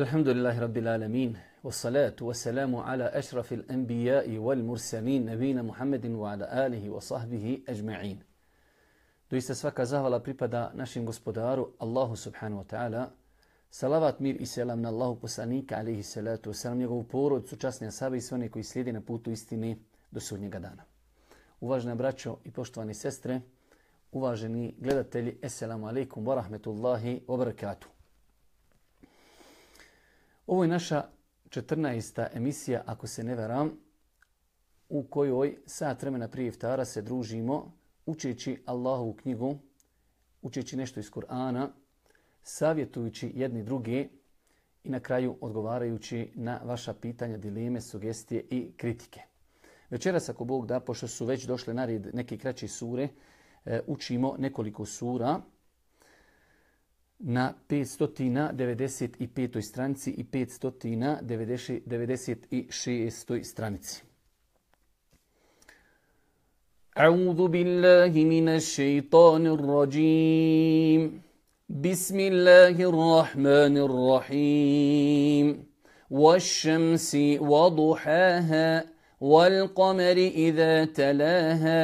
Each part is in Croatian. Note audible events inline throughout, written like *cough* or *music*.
الحمد لله رب العالمين والصلاة والسلام على أشرف الأنبياء والمرسلين نبينا محمد وعلى آله وصحبه أجمعين Doista svaka zahvala pripada našem gospodaru Allahu subhanahu wa ta'ala. Salavat, mir i selam na Allahu poslanika alihi salatu wasalam, njegovu porodcu, časne asabe i sve one koji slijede na putu istine do sudnjega dana. Uvažene braćo i poštovani sestre, uvaženi gledatelji, assalamu alaikum wa rahmetullahi wa barakatuh. Ovo je naša 14. emisija, ako se ne veram, u kojoj sat vremena prije iftara se družimo učeći Allahovu knjigu, učeći nešto iz Kur'ana, savjetujući jedni druge i na kraju odgovarajući na vaša pitanja, dileme, sugestije i kritike. Večeras, ako Bog da, pošto su već došle na red neke kraće sure, učimo nekoliko sura na 595. stranici i 596. stranici. أعوذ بالله من الشيطان الرجيم بسم الله الرحمن الرحيم والشمس وضحاها والقمر إذا تلاها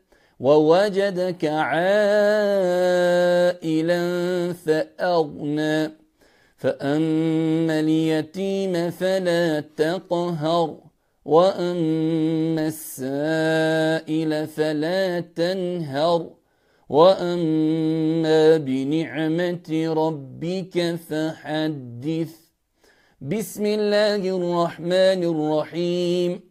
ووجدك عائلا فأغنى. فأما اليتيم فلا تقهر وأما السائل فلا تنهر. وأما بنعمة ربك فحدث. بسم الله الرحمن الرحيم.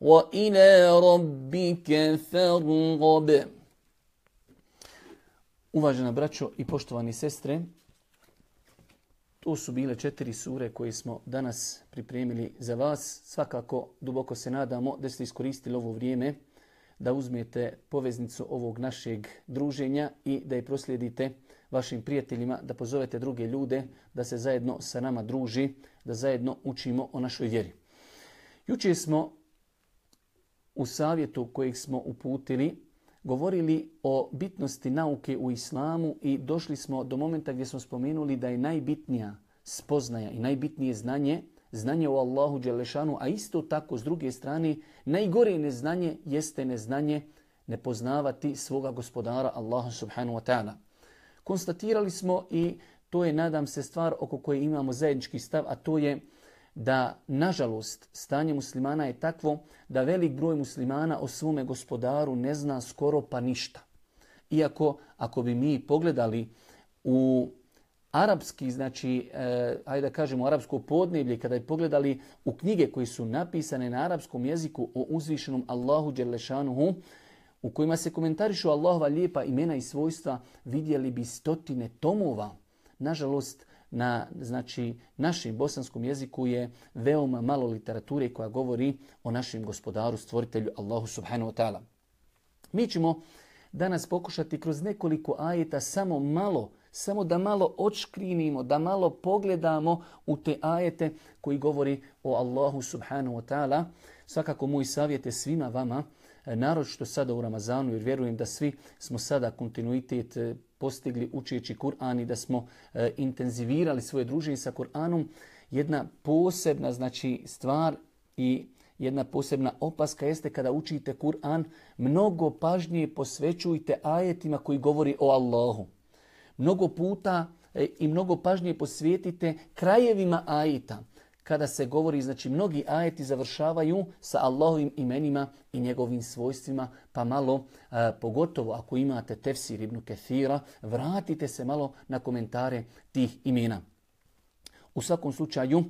وإلى ربك فارغب Uvažena braćo i poštovani sestre, to su bile četiri sure koje smo danas pripremili za vas. Svakako duboko se nadamo da ste iskoristili ovo vrijeme da uzmete poveznicu ovog našeg druženja i da je proslijedite vašim prijateljima, da pozovete druge ljude, da se zajedno sa nama druži, da zajedno učimo o našoj vjeri. Jučer smo u savjetu kojeg smo uputili govorili o bitnosti nauke u islamu i došli smo do momenta gdje smo spomenuli da je najbitnija spoznaja i najbitnije znanje, znanje o Allahu Đelešanu, a isto tako s druge strane najgore neznanje jeste neznanje nepoznavati svoga gospodara Allaha subhanahu wa ta'ala. Konstatirali smo i to je, nadam se, stvar oko koje imamo zajednički stav, a to je da, nažalost, stanje muslimana je takvo da velik broj muslimana o svome gospodaru ne zna skoro pa ništa. Iako, ako bi mi pogledali u arapski, znači, eh, ajde da kažemo arapsko podneblje, kada bi pogledali u knjige koje su napisane na arapskom jeziku o uzvišenom Allahu Đelešanuhu, u kojima se komentarišu Allahova lijepa imena i svojstva, vidjeli bi stotine tomova. Nažalost, na znači, našem bosanskom jeziku je veoma malo literature koja govori o našem gospodaru, stvoritelju Allahu subhanahu wa ta'ala. Mi ćemo danas pokušati kroz nekoliko ajeta samo malo, samo da malo očkrinimo, da malo pogledamo u te ajete koji govori o Allahu subhanahu wa ta'ala. Svakako moj savjet je svima vama, naročito sada u Ramazanu, jer vjerujem da svi smo sada kontinuitet postigli učeći Kur'an i da smo e, intenzivirali svoje druženje sa Kur'anom, jedna posebna znači stvar i jedna posebna opaska jeste kada učite Kur'an, mnogo pažnje posvećujte ajetima koji govori o Allahu. Mnogo puta e, i mnogo pažnje posvetite krajevima ajeta kada se govori, znači mnogi ajeti završavaju sa Allahovim imenima i njegovim svojstvima, pa malo, a, pogotovo ako imate tefsir ibn Kethira, vratite se malo na komentare tih imena. U svakom slučaju,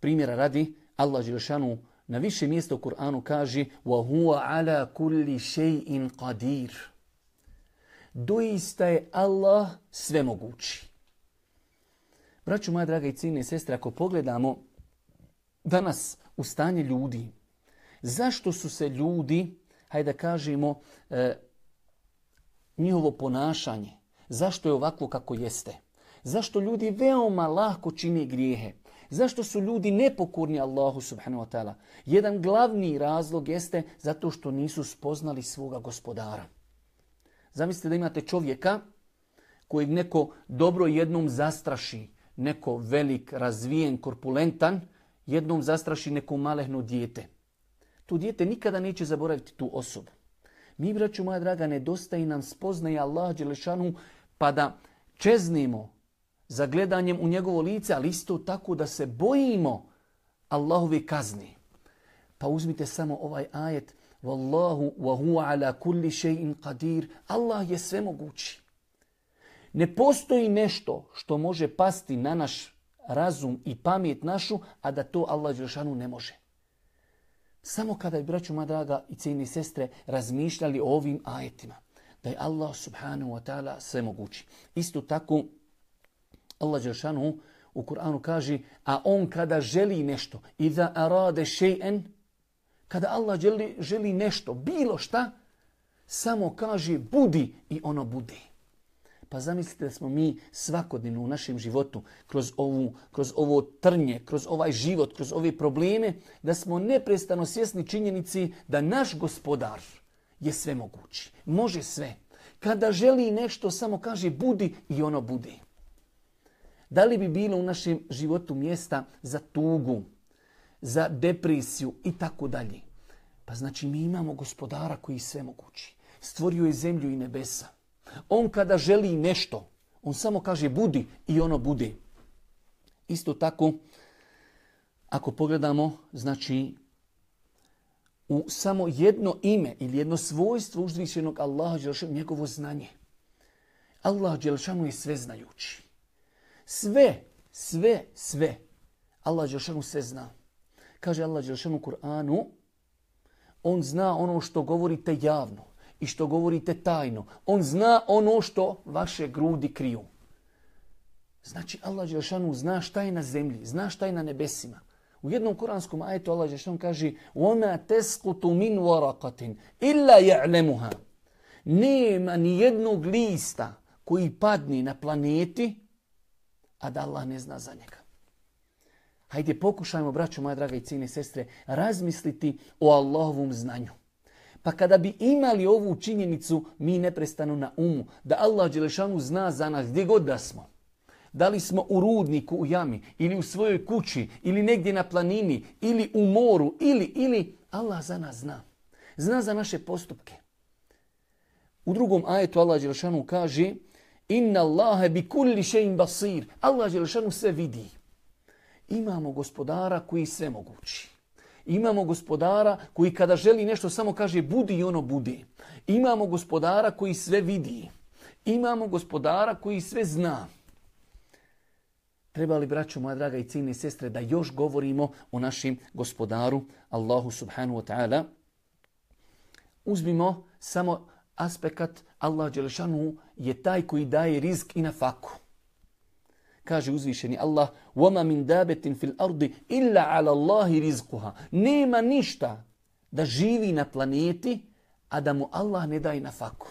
primjera radi, Allah Želešanu na više mjesta u Kur'anu kaže وَهُوَ عَلَى كُلِّ شَيْءٍ قَدِيرٍ Doista je Allah svemogući. Braću moja draga i cijene sestre, ako pogledamo danas u stanje ljudi. Zašto su se ljudi, hajde da kažemo, e, njihovo ponašanje, zašto je ovako kako jeste? Zašto ljudi veoma lako čine grijehe? Zašto su ljudi nepokorni Allahu subhanahu wa ta'ala? Jedan glavni razlog jeste zato što nisu spoznali svoga gospodara. Zamislite da imate čovjeka kojeg neko dobro jednom zastraši, neko velik, razvijen, korpulentan, jednom zastraši neko malehno dijete. To dijete nikada neće zaboraviti tu osobu. Mi, braću moja draga, nedostaje nam spoznaje Allah Đelešanu pa da čeznemo za gledanjem u njegovo lice, ali isto tako da se bojimo Allahove kazni. Pa uzmite samo ovaj ajet Wallahu wa huwa ala kulli shay'in qadir. Allah je sve mogući. Ne postoji nešto što može pasti na naš razum i pamet našu, a da to Allah Đelšanu ne može. Samo kada bi, braću moja draga i cijeni sestre, razmišljali o ovim ajetima, da je Allah subhanahu wa ta'ala sve mogući. Isto tako, Allah Đelšanu u Kur'anu kaže, a on kada želi nešto, i da arade še'en, kada Allah želi, želi nešto, bilo šta, samo kaže budi i ono budi. Pa zamislite da smo mi svakodnevno u našem životu, kroz, ovu, kroz ovo trnje, kroz ovaj život, kroz ove probleme, da smo neprestano svjesni činjenici da naš gospodar je sve mogući. Može sve. Kada želi nešto, samo kaže budi i ono budi. Da li bi bilo u našem životu mjesta za tugu, za depresiju i tako dalje? Pa znači mi imamo gospodara koji sve mogući. Stvorio je zemlju i nebesa. On kada želi nešto, on samo kaže budi i ono bude. Isto tako, ako pogledamo, znači u samo jedno ime ili jedno svojstvo uzvišenog Allaha Đelšanu, njegovo znanje. Allah Đelšanu je sve znajući. Sve, sve, sve. Allah Đelšanu sve zna. Kaže Allah Đelšanu u Kur'anu, on zna ono što govorite javno i što govorite tajno. On zna ono što vaše grudi kriju. Znači Allah Đelšanu zna šta je na zemlji, zna šta je na nebesima. U jednom kuranskom ajetu Allah Đelšanu kaže وَمَا تَسْقُتُ مِنْ وَرَقَةٍ إِلَّا يَعْلَمُهَا Nema ni jednog lista koji padne na planeti, a da Allah ne zna za njega. Hajde pokušajmo, braćo moja draga i cijene sestre, razmisliti o Allahovom znanju. Pa kada bi imali ovu činjenicu, mi neprestano na umu, da Allah Đelešanu zna za nas gdje god da smo. Da li smo u rudniku, u jami, ili u svojoj kući, ili negdje na planini, ili u moru, ili, ili, Allah za nas zna. Zna za naše postupke. U drugom ajetu Allah Đelešanu kaže Inna Allahe bi kulli še'in basir. Allah Đelešanu sve vidi. Imamo gospodara koji sve mogući. Imamo gospodara koji kada želi nešto samo kaže budi i ono budi. Imamo gospodara koji sve vidi. Imamo gospodara koji sve zna. Treba li, braćo moja draga i ciljne sestre, da još govorimo o našim gospodaru, Allahu subhanahu wa ta'ala? Uzmimo samo aspekt Allah Đelešanu je taj koji daje rizk i na faku. Kaže uzvišeni Allah, وَمَا مِنْ دَابَةٍ فِي الْأَرْضِ إِلَّا عَلَى اللَّهِ رِزْقُهَا Nema ništa da živi na planeti, a da mu Allah ne daje na faku.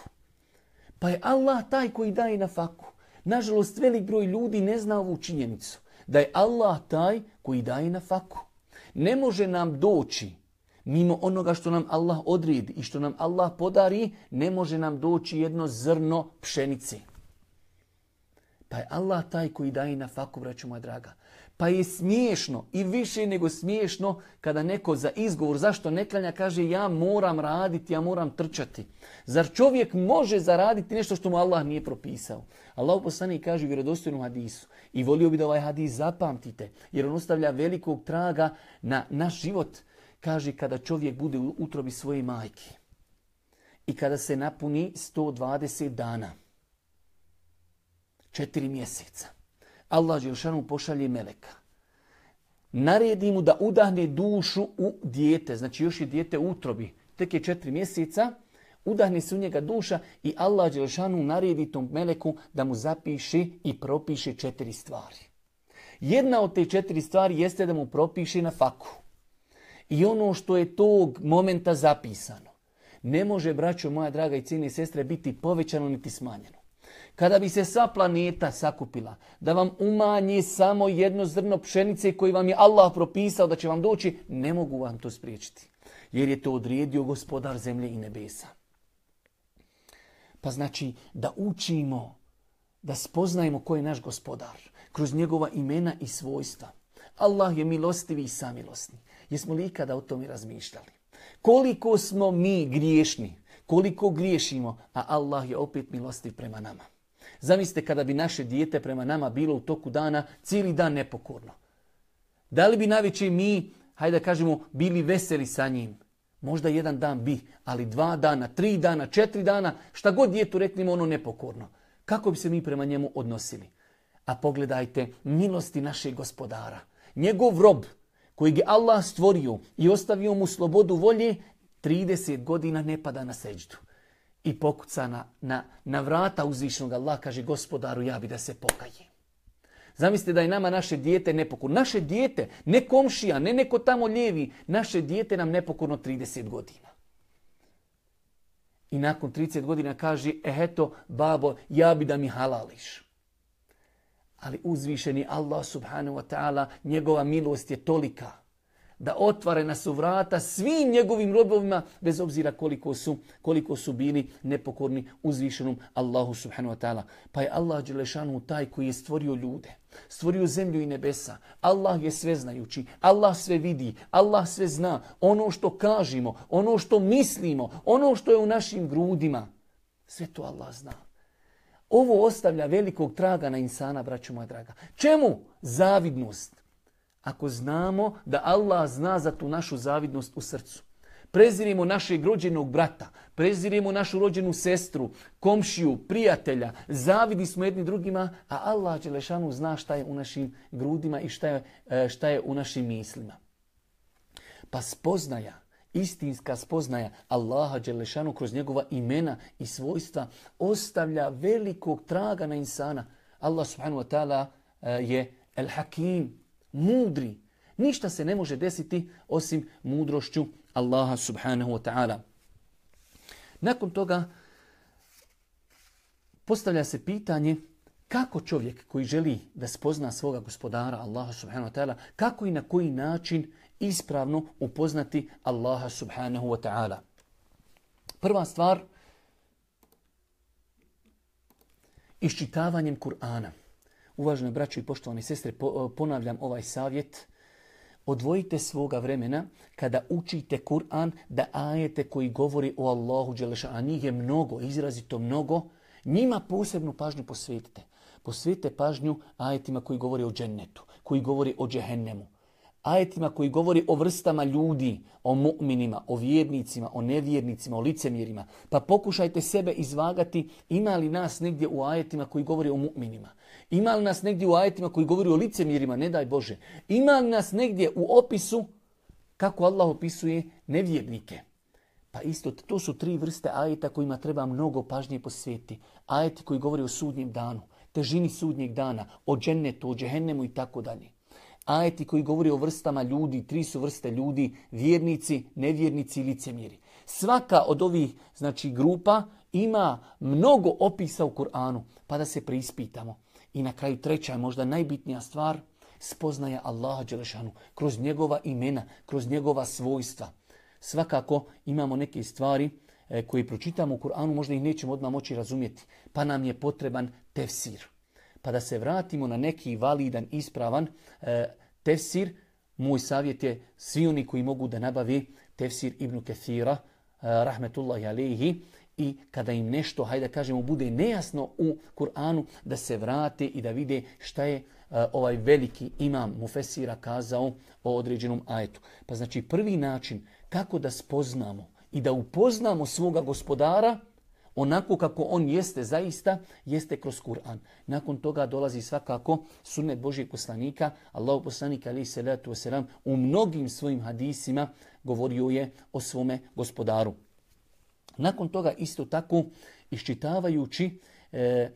Pa je Allah taj koji daje na faku. Nažalost, velik broj ljudi ne zna ovu činjenicu. Da je Allah taj koji daje na faku. Ne može nam doći mimo onoga što nam Allah odredi i što nam Allah podari, ne može nam doći jedno zrno pšenice. Pa je Allah taj koji daje na faku, braću moja draga. Pa je smiješno i više nego smiješno kada neko za izgovor zašto ne klanja kaže ja moram raditi, ja moram trčati. Zar čovjek može zaraditi nešto što mu Allah nije propisao? Allah poslanik kaže u vjerodostojnom hadisu i volio bi da ovaj hadis zapamtite jer on ostavlja velikog traga na naš život. Kaže kada čovjek bude u utrobi svoje majke i kada se napuni 120 dana četiri mjeseca. Allah Đelšanu pošalje meleka. Naredi mu da udahne dušu u dijete, znači još je dijete utrobi, tek je četiri mjeseca, udahne se u njega duša i Allah Đelšanu naredi tom meleku da mu zapiše i propiše četiri stvari. Jedna od te četiri stvari jeste da mu propiše na faku. I ono što je tog momenta zapisano, ne može, braćo moja draga i cijene sestre, biti povećano niti smanjeno. Kada bi se sva planeta sakupila, da vam umanji samo jedno zrno pšenice koji vam je Allah propisao da će vam doći, ne mogu vam to spriječiti. Jer je to odredio gospodar zemlje i nebesa. Pa znači da učimo, da spoznajemo ko je naš gospodar, kroz njegova imena i svojstva. Allah je milostivi i samilosni. Jesmo li ikada o tome razmišljali? Koliko smo mi griješni, koliko griješimo, a Allah je opet milostiv prema nama. Zamislite kada bi naše dijete prema nama bilo u toku dana cijeli dan nepokorno. Da li bi najveće mi, hajde da kažemo, bili veseli sa njim? Možda jedan dan bi, ali dva dana, tri dana, četiri dana, šta god djetu reknemo ono nepokorno. Kako bi se mi prema njemu odnosili? A pogledajte milosti našeg gospodara. Njegov rob, kojeg je Allah stvorio i ostavio mu slobodu volje, 30 godina ne pada na seđdu i pokuca na, na, vrata uzvišnog Allah, kaže gospodaru, ja bi da se pokajem. Zamislite da je nama naše dijete nepokorno. Naše dijete, ne komšija, ne neko tamo lijevi, naše dijete nam nepokorno 30 godina. I nakon 30 godina kaže, e eto, babo, ja bi da mi halališ. Ali uzvišeni Allah subhanahu wa ta'ala, njegova milost je tolika. Da otvorena su vrata svim njegovim robovima, bez obzira koliko su, koliko su bili nepokorni uzvišenom Allahu subhanahu wa ta'ala. Pa je Allah Đelešanu taj koji je stvorio ljude, stvorio zemlju i nebesa. Allah je sve znajući, Allah sve vidi, Allah sve zna. Ono što kažemo, ono što mislimo, ono što je u našim grudima, sve to Allah zna. Ovo ostavlja velikog traga na insana, braću moja draga. Čemu? Zavidnost. Ako znamo da Allah zna za tu našu zavidnost u srcu. Prezirimo našeg rođenog brata, prezirimo našu rođenu sestru, komšiju, prijatelja, zavidi smo jedni drugima, a Allah Đelešanu zna šta je u našim grudima i šta je, e, šta je u našim mislima. Pa spoznaja, istinska spoznaja Allaha Đelešanu kroz njegova imena i svojstva ostavlja velikog traga na insana. Allah subhanahu wa ta'ala e, je El Hakim, mudri. Ništa se ne može desiti osim mudrošću Allaha subhanahu wa ta'ala. Nakon toga postavlja se pitanje kako čovjek koji želi da spozna svoga gospodara Allaha subhanahu wa ta'ala, kako i na koji način ispravno upoznati Allaha subhanahu wa ta'ala. Prva stvar, iščitavanjem Kur'ana. Uvažene braćo i poštovane sestre, ponavljam ovaj savjet. Odvojite svoga vremena kada učite Kur'an da ajete koji govori o Allahu Đeleša, a njih je mnogo, izrazito mnogo, njima posebnu pažnju posvetite. Posvetite pažnju ajetima koji govori o džennetu, koji govori o džehennemu, ajetima koji govori o vrstama ljudi, o mu'minima, o vjernicima, o nevjernicima, o licemjerima. Pa pokušajte sebe izvagati ima li nas negdje u ajetima koji govori o mu'minima. Ima li nas negdje u ajetima koji govori o licemjerima, ne daj Bože. Ima li nas negdje u opisu kako Allah opisuje nevjernike. Pa isto, to su tri vrste ajeta kojima treba mnogo pažnje posvetiti. Ajeti koji govori o sudnjem danu, težini sudnjeg dana, o džennetu, o džehennemu i tako dalje ajeti koji govori o vrstama ljudi, tri su vrste ljudi, vjernici, nevjernici i licemjeri. Svaka od ovih znači, grupa ima mnogo opisa u Kur'anu, pa da se preispitamo. I na kraju treća možda najbitnija stvar, spoznaja Allaha Đelešanu kroz njegova imena, kroz njegova svojstva. Svakako imamo neke stvari e, koje pročitamo u Kur'anu, možda ih nećemo odmah moći razumjeti, pa nam je potreban tefsir pa da se vratimo na neki validan, ispravan e, tefsir, moj savjet je svi oni koji mogu da nabavi tefsir Ibn Kathira, e, rahmetullahi alihi, i kada im nešto, hajde da kažemo, bude nejasno u Kur'anu, da se vrate i da vide šta je e, ovaj veliki imam Mufesira kazao o određenom ajetu. Pa znači prvi način kako da spoznamo i da upoznamo svoga gospodara, onako kako on jeste zaista, jeste kroz Kur'an. Nakon toga dolazi svakako sunnet Božijeg poslanika. Allahu poslanik ali se u mnogim svojim hadisima govorio je o svome gospodaru. Nakon toga isto tako iščitavajući e,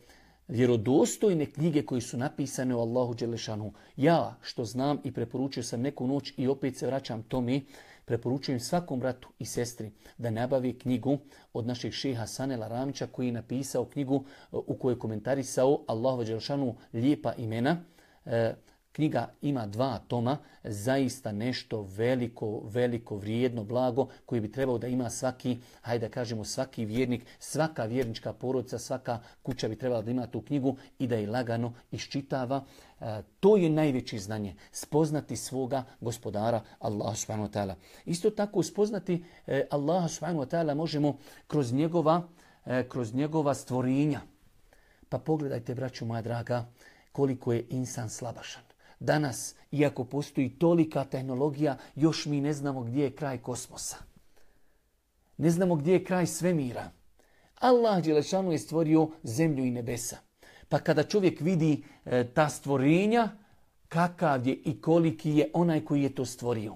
vjerodostojne knjige koji su napisane o Allahu Đelešanu. Ja što znam i preporučio sam neku noć i opet se vraćam tome, Preporučujem svakom bratu i sestri da nabavi knjigu od našeg šeha Sanela Ramića koji je napisao knjigu e, u kojoj je komentarisao Allahu Đelšanu lijepa imena. E, Knjiga ima dva toma, zaista nešto veliko, veliko, vrijedno, blago koje bi trebao da ima svaki, hajde da kažemo svaki vjernik, svaka vjernička porodica, svaka kuća bi trebala da ima tu knjigu i da je lagano iščitava. E, to je najveće znanje, spoznati svoga gospodara Allaha subhanahu wa ta'ala. Isto tako spoznati e, Allaha subhanahu wa ta'ala možemo kroz njegova, e, kroz njegova stvorenja. Pa pogledajte, braću moja draga, koliko je insan slabašan. Danas, iako postoji tolika tehnologija, još mi ne znamo gdje je kraj kosmosa. Ne znamo gdje je kraj svemira. Allah Đelešanu je stvorio zemlju i nebesa. Pa kada čovjek vidi e, ta stvorenja, kakav je i koliki je onaj koji je to stvorio.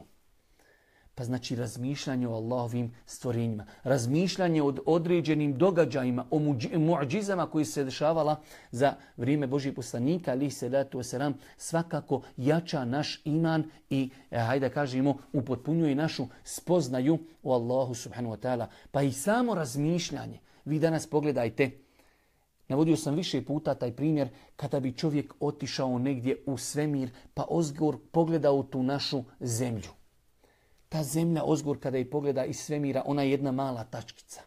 Pa znači razmišljanje o Allahovim stvorenjima, razmišljanje o određenim događajima, o muđizama koji se dešavala za vrijeme Božih poslanika, ali se datu seram, svakako jača naš iman i, eh, hajde kažemo, upotpunjuje našu spoznaju o Allahu subhanahu wa ta'ala. Pa i samo razmišljanje. Vi danas pogledajte, Navodio sam više puta taj primjer kada bi čovjek otišao negdje u svemir pa ozgor pogledao tu našu zemlju Ta zemlja ozgor kada je pogleda iz svemira, ona je jedna mala tačkica.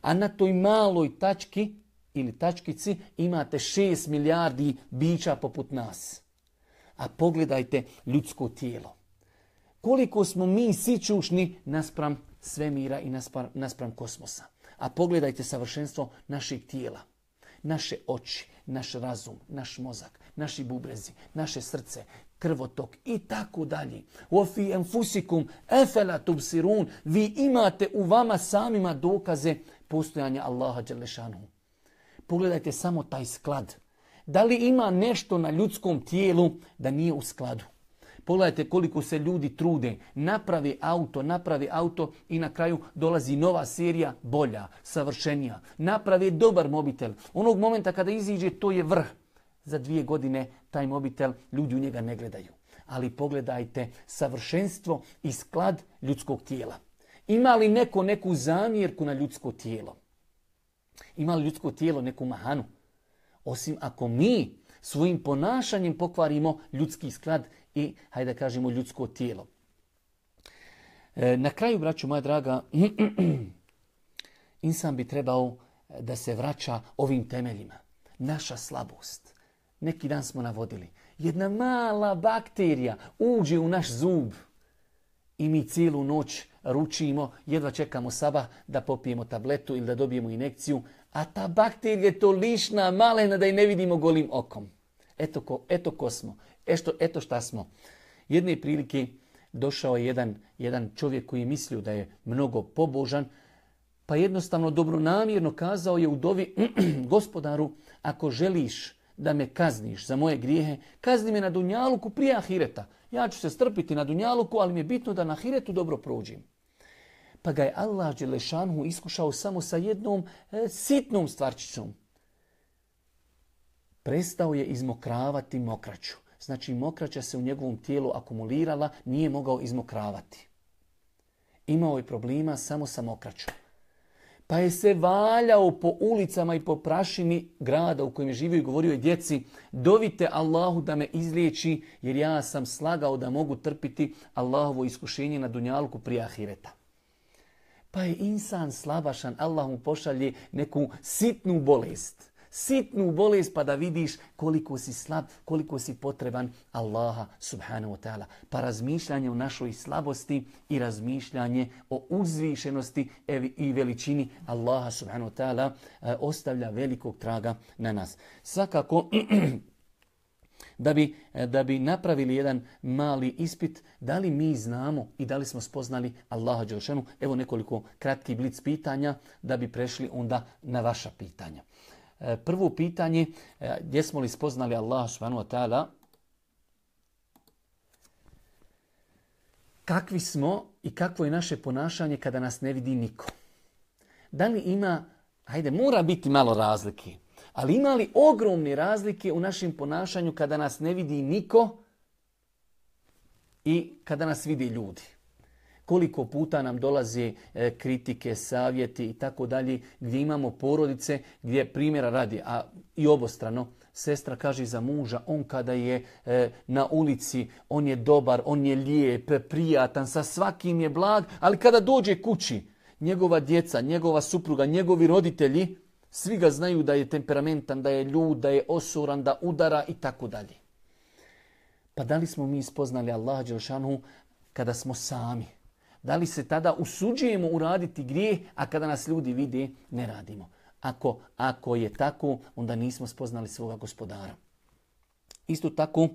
A na toj maloj tački ili tačkici imate 6 milijardi bića poput nas. A pogledajte ljudsko tijelo. Koliko smo mi sičušni naspram svemira i naspram, naspram kosmosa. A pogledajte savršenstvo našeg tijela. Naše oči, naš razum, naš mozak, naši bubrezi, naše srce, krvotok i tako dalje. fi enfusikum efela tubsirun. Vi imate u vama samima dokaze postojanja Allaha Đelešanu. Pogledajte samo taj sklad. Da li ima nešto na ljudskom tijelu da nije u skladu? Pogledajte koliko se ljudi trude, napravi auto, napravi auto i na kraju dolazi nova serija, bolja, savršenija. Napravi dobar mobitel. Onog momenta kada iziđe, to je vrh. Za dvije godine taj mobitel, ljudi u njega ne gledaju. Ali pogledajte savršenstvo i sklad ljudskog tijela. Ima li neko neku zamjerku na ljudsko tijelo? Ima li ljudsko tijelo neku mahanu? Osim ako mi svojim ponašanjem pokvarimo ljudski sklad i, hajde da kažemo, ljudsko tijelo. E, na kraju, braću moja draga, *clears throat* insan bi trebao da se vraća ovim temeljima. Naša slabost. Neki dan smo navodili. Jedna mala bakterija uđe u naš zub i mi cijelu noć ručimo, jedva čekamo saba da popijemo tabletu ili da dobijemo inekciju, a ta bakterija je to lišna, malena da je ne vidimo golim okom. Eto ko, eto ko smo. Eto, eto šta smo. Jedne prilike došao je jedan, jedan čovjek koji je mislio da je mnogo pobožan, pa jednostavno dobronamjerno kazao je u dovi *clears throat* gospodaru, ako želiš da me kazniš za moje grijehe, kazni me na Dunjaluku prije Ahireta. Ja ću se strpiti na Dunjaluku, ali mi je bitno da na Ahiretu dobro prođim. Pa ga je Allah Đelešanhu iskušao samo sa jednom e, sitnom stvarčicom. Prestao je izmokravati mokraću. Znači mokraća se u njegovom tijelu akumulirala, nije mogao izmokravati. Imao je problema samo sa mokraćom. Pa je se valjao po ulicama i po prašini grada u kojem je živio i govorio je djeci, dovite Allahu da me izliječi jer ja sam slagao da mogu trpiti Allahovo iskušenje na dunjalku prije ahireta. Pa je insan slabašan, Allah mu pošalje neku sitnu bolest sitnu bolest pa da vidiš koliko si slab, koliko si potreban Allaha subhanahu wa ta'ala. Pa razmišljanje o našoj slabosti i razmišljanje o uzvišenosti i veličini Allaha subhanahu wa ta'ala e, ostavlja velikog traga na nas. Svakako, *clears throat* da bi, e, da bi napravili jedan mali ispit, da li mi znamo i da li smo spoznali Allaha Đelšanu. Evo nekoliko kratkih blic pitanja da bi prešli onda na vaša pitanja. E, prvo pitanje, e, gdje smo li spoznali Allah subhanahu wa ta'ala, kakvi smo i kakvo je naše ponašanje kada nas ne vidi niko. Da li ima, hajde, mora biti malo razlike, ali ima li ogromne razlike u našem ponašanju kada nas ne vidi niko i kada nas vidi ljudi? Koliko puta nam dolaze e, kritike, savjeti i tako dalje, gdje imamo porodice, gdje primjera radi, a i obostrano, sestra kaže za muža, on kada je e, na ulici, on je dobar, on je lijep, prijatan, sa svakim je blag, ali kada dođe kući, njegova djeca, njegova supruga, njegovi roditelji, svi ga znaju da je temperamentan, da je ljud, da je osuran, da udara i tako dalje. Pa da li smo mi spoznali Allah Đelšanu kada smo sami? Da li se tada usuđujemo uraditi grijeh, a kada nas ljudi vide, ne radimo? Ako, ako je tako, onda nismo spoznali svoga gospodara. Isto tako,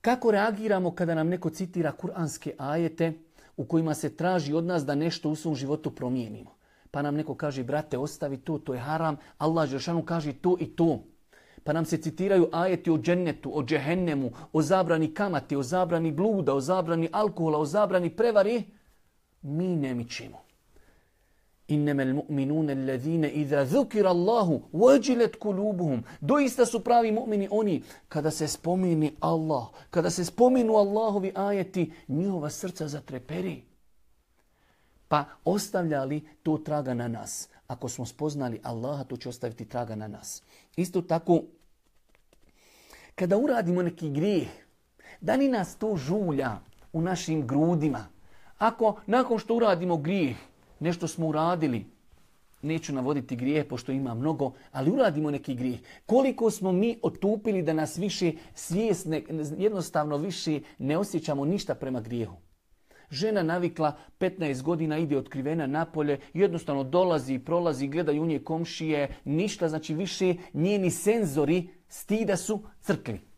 kako reagiramo kada nam neko citira kuranske ajete u kojima se traži od nas da nešto u svom životu promijenimo? Pa nam neko kaže, brate, ostavi to, to je haram. Allah Žešanu kaže to i to. Pa nam se citiraju ajeti o džennetu, o džehennemu, o zabrani kamati, o zabrani bluda, o zabrani alkohola, o zabrani prevari mi ne mičimo. Innemel mu'minune allazine iza zukira Allahu wajilat kulubuhum. Doista su pravi mu'mini oni kada se spomini Allah, kada se spominu Allahovi ajeti, njihova srca zatreperi. Pa ostavljali to traga na nas. Ako smo spoznali Allaha, to će ostaviti traga na nas. Isto tako, kada uradimo neki grijeh, da li nas to žulja u našim grudima, Ako nakon što uradimo grijeh, nešto smo uradili, neću navoditi grijeh pošto ima mnogo, ali uradimo neki grijeh. Koliko smo mi otupili da nas više svjesne, jednostavno više ne osjećamo ništa prema grijehu. Žena navikla 15 godina ide otkrivena napolje, jednostavno dolazi i prolazi, gledaju u nje komšije, ništa, znači više njeni senzori stida su crkli.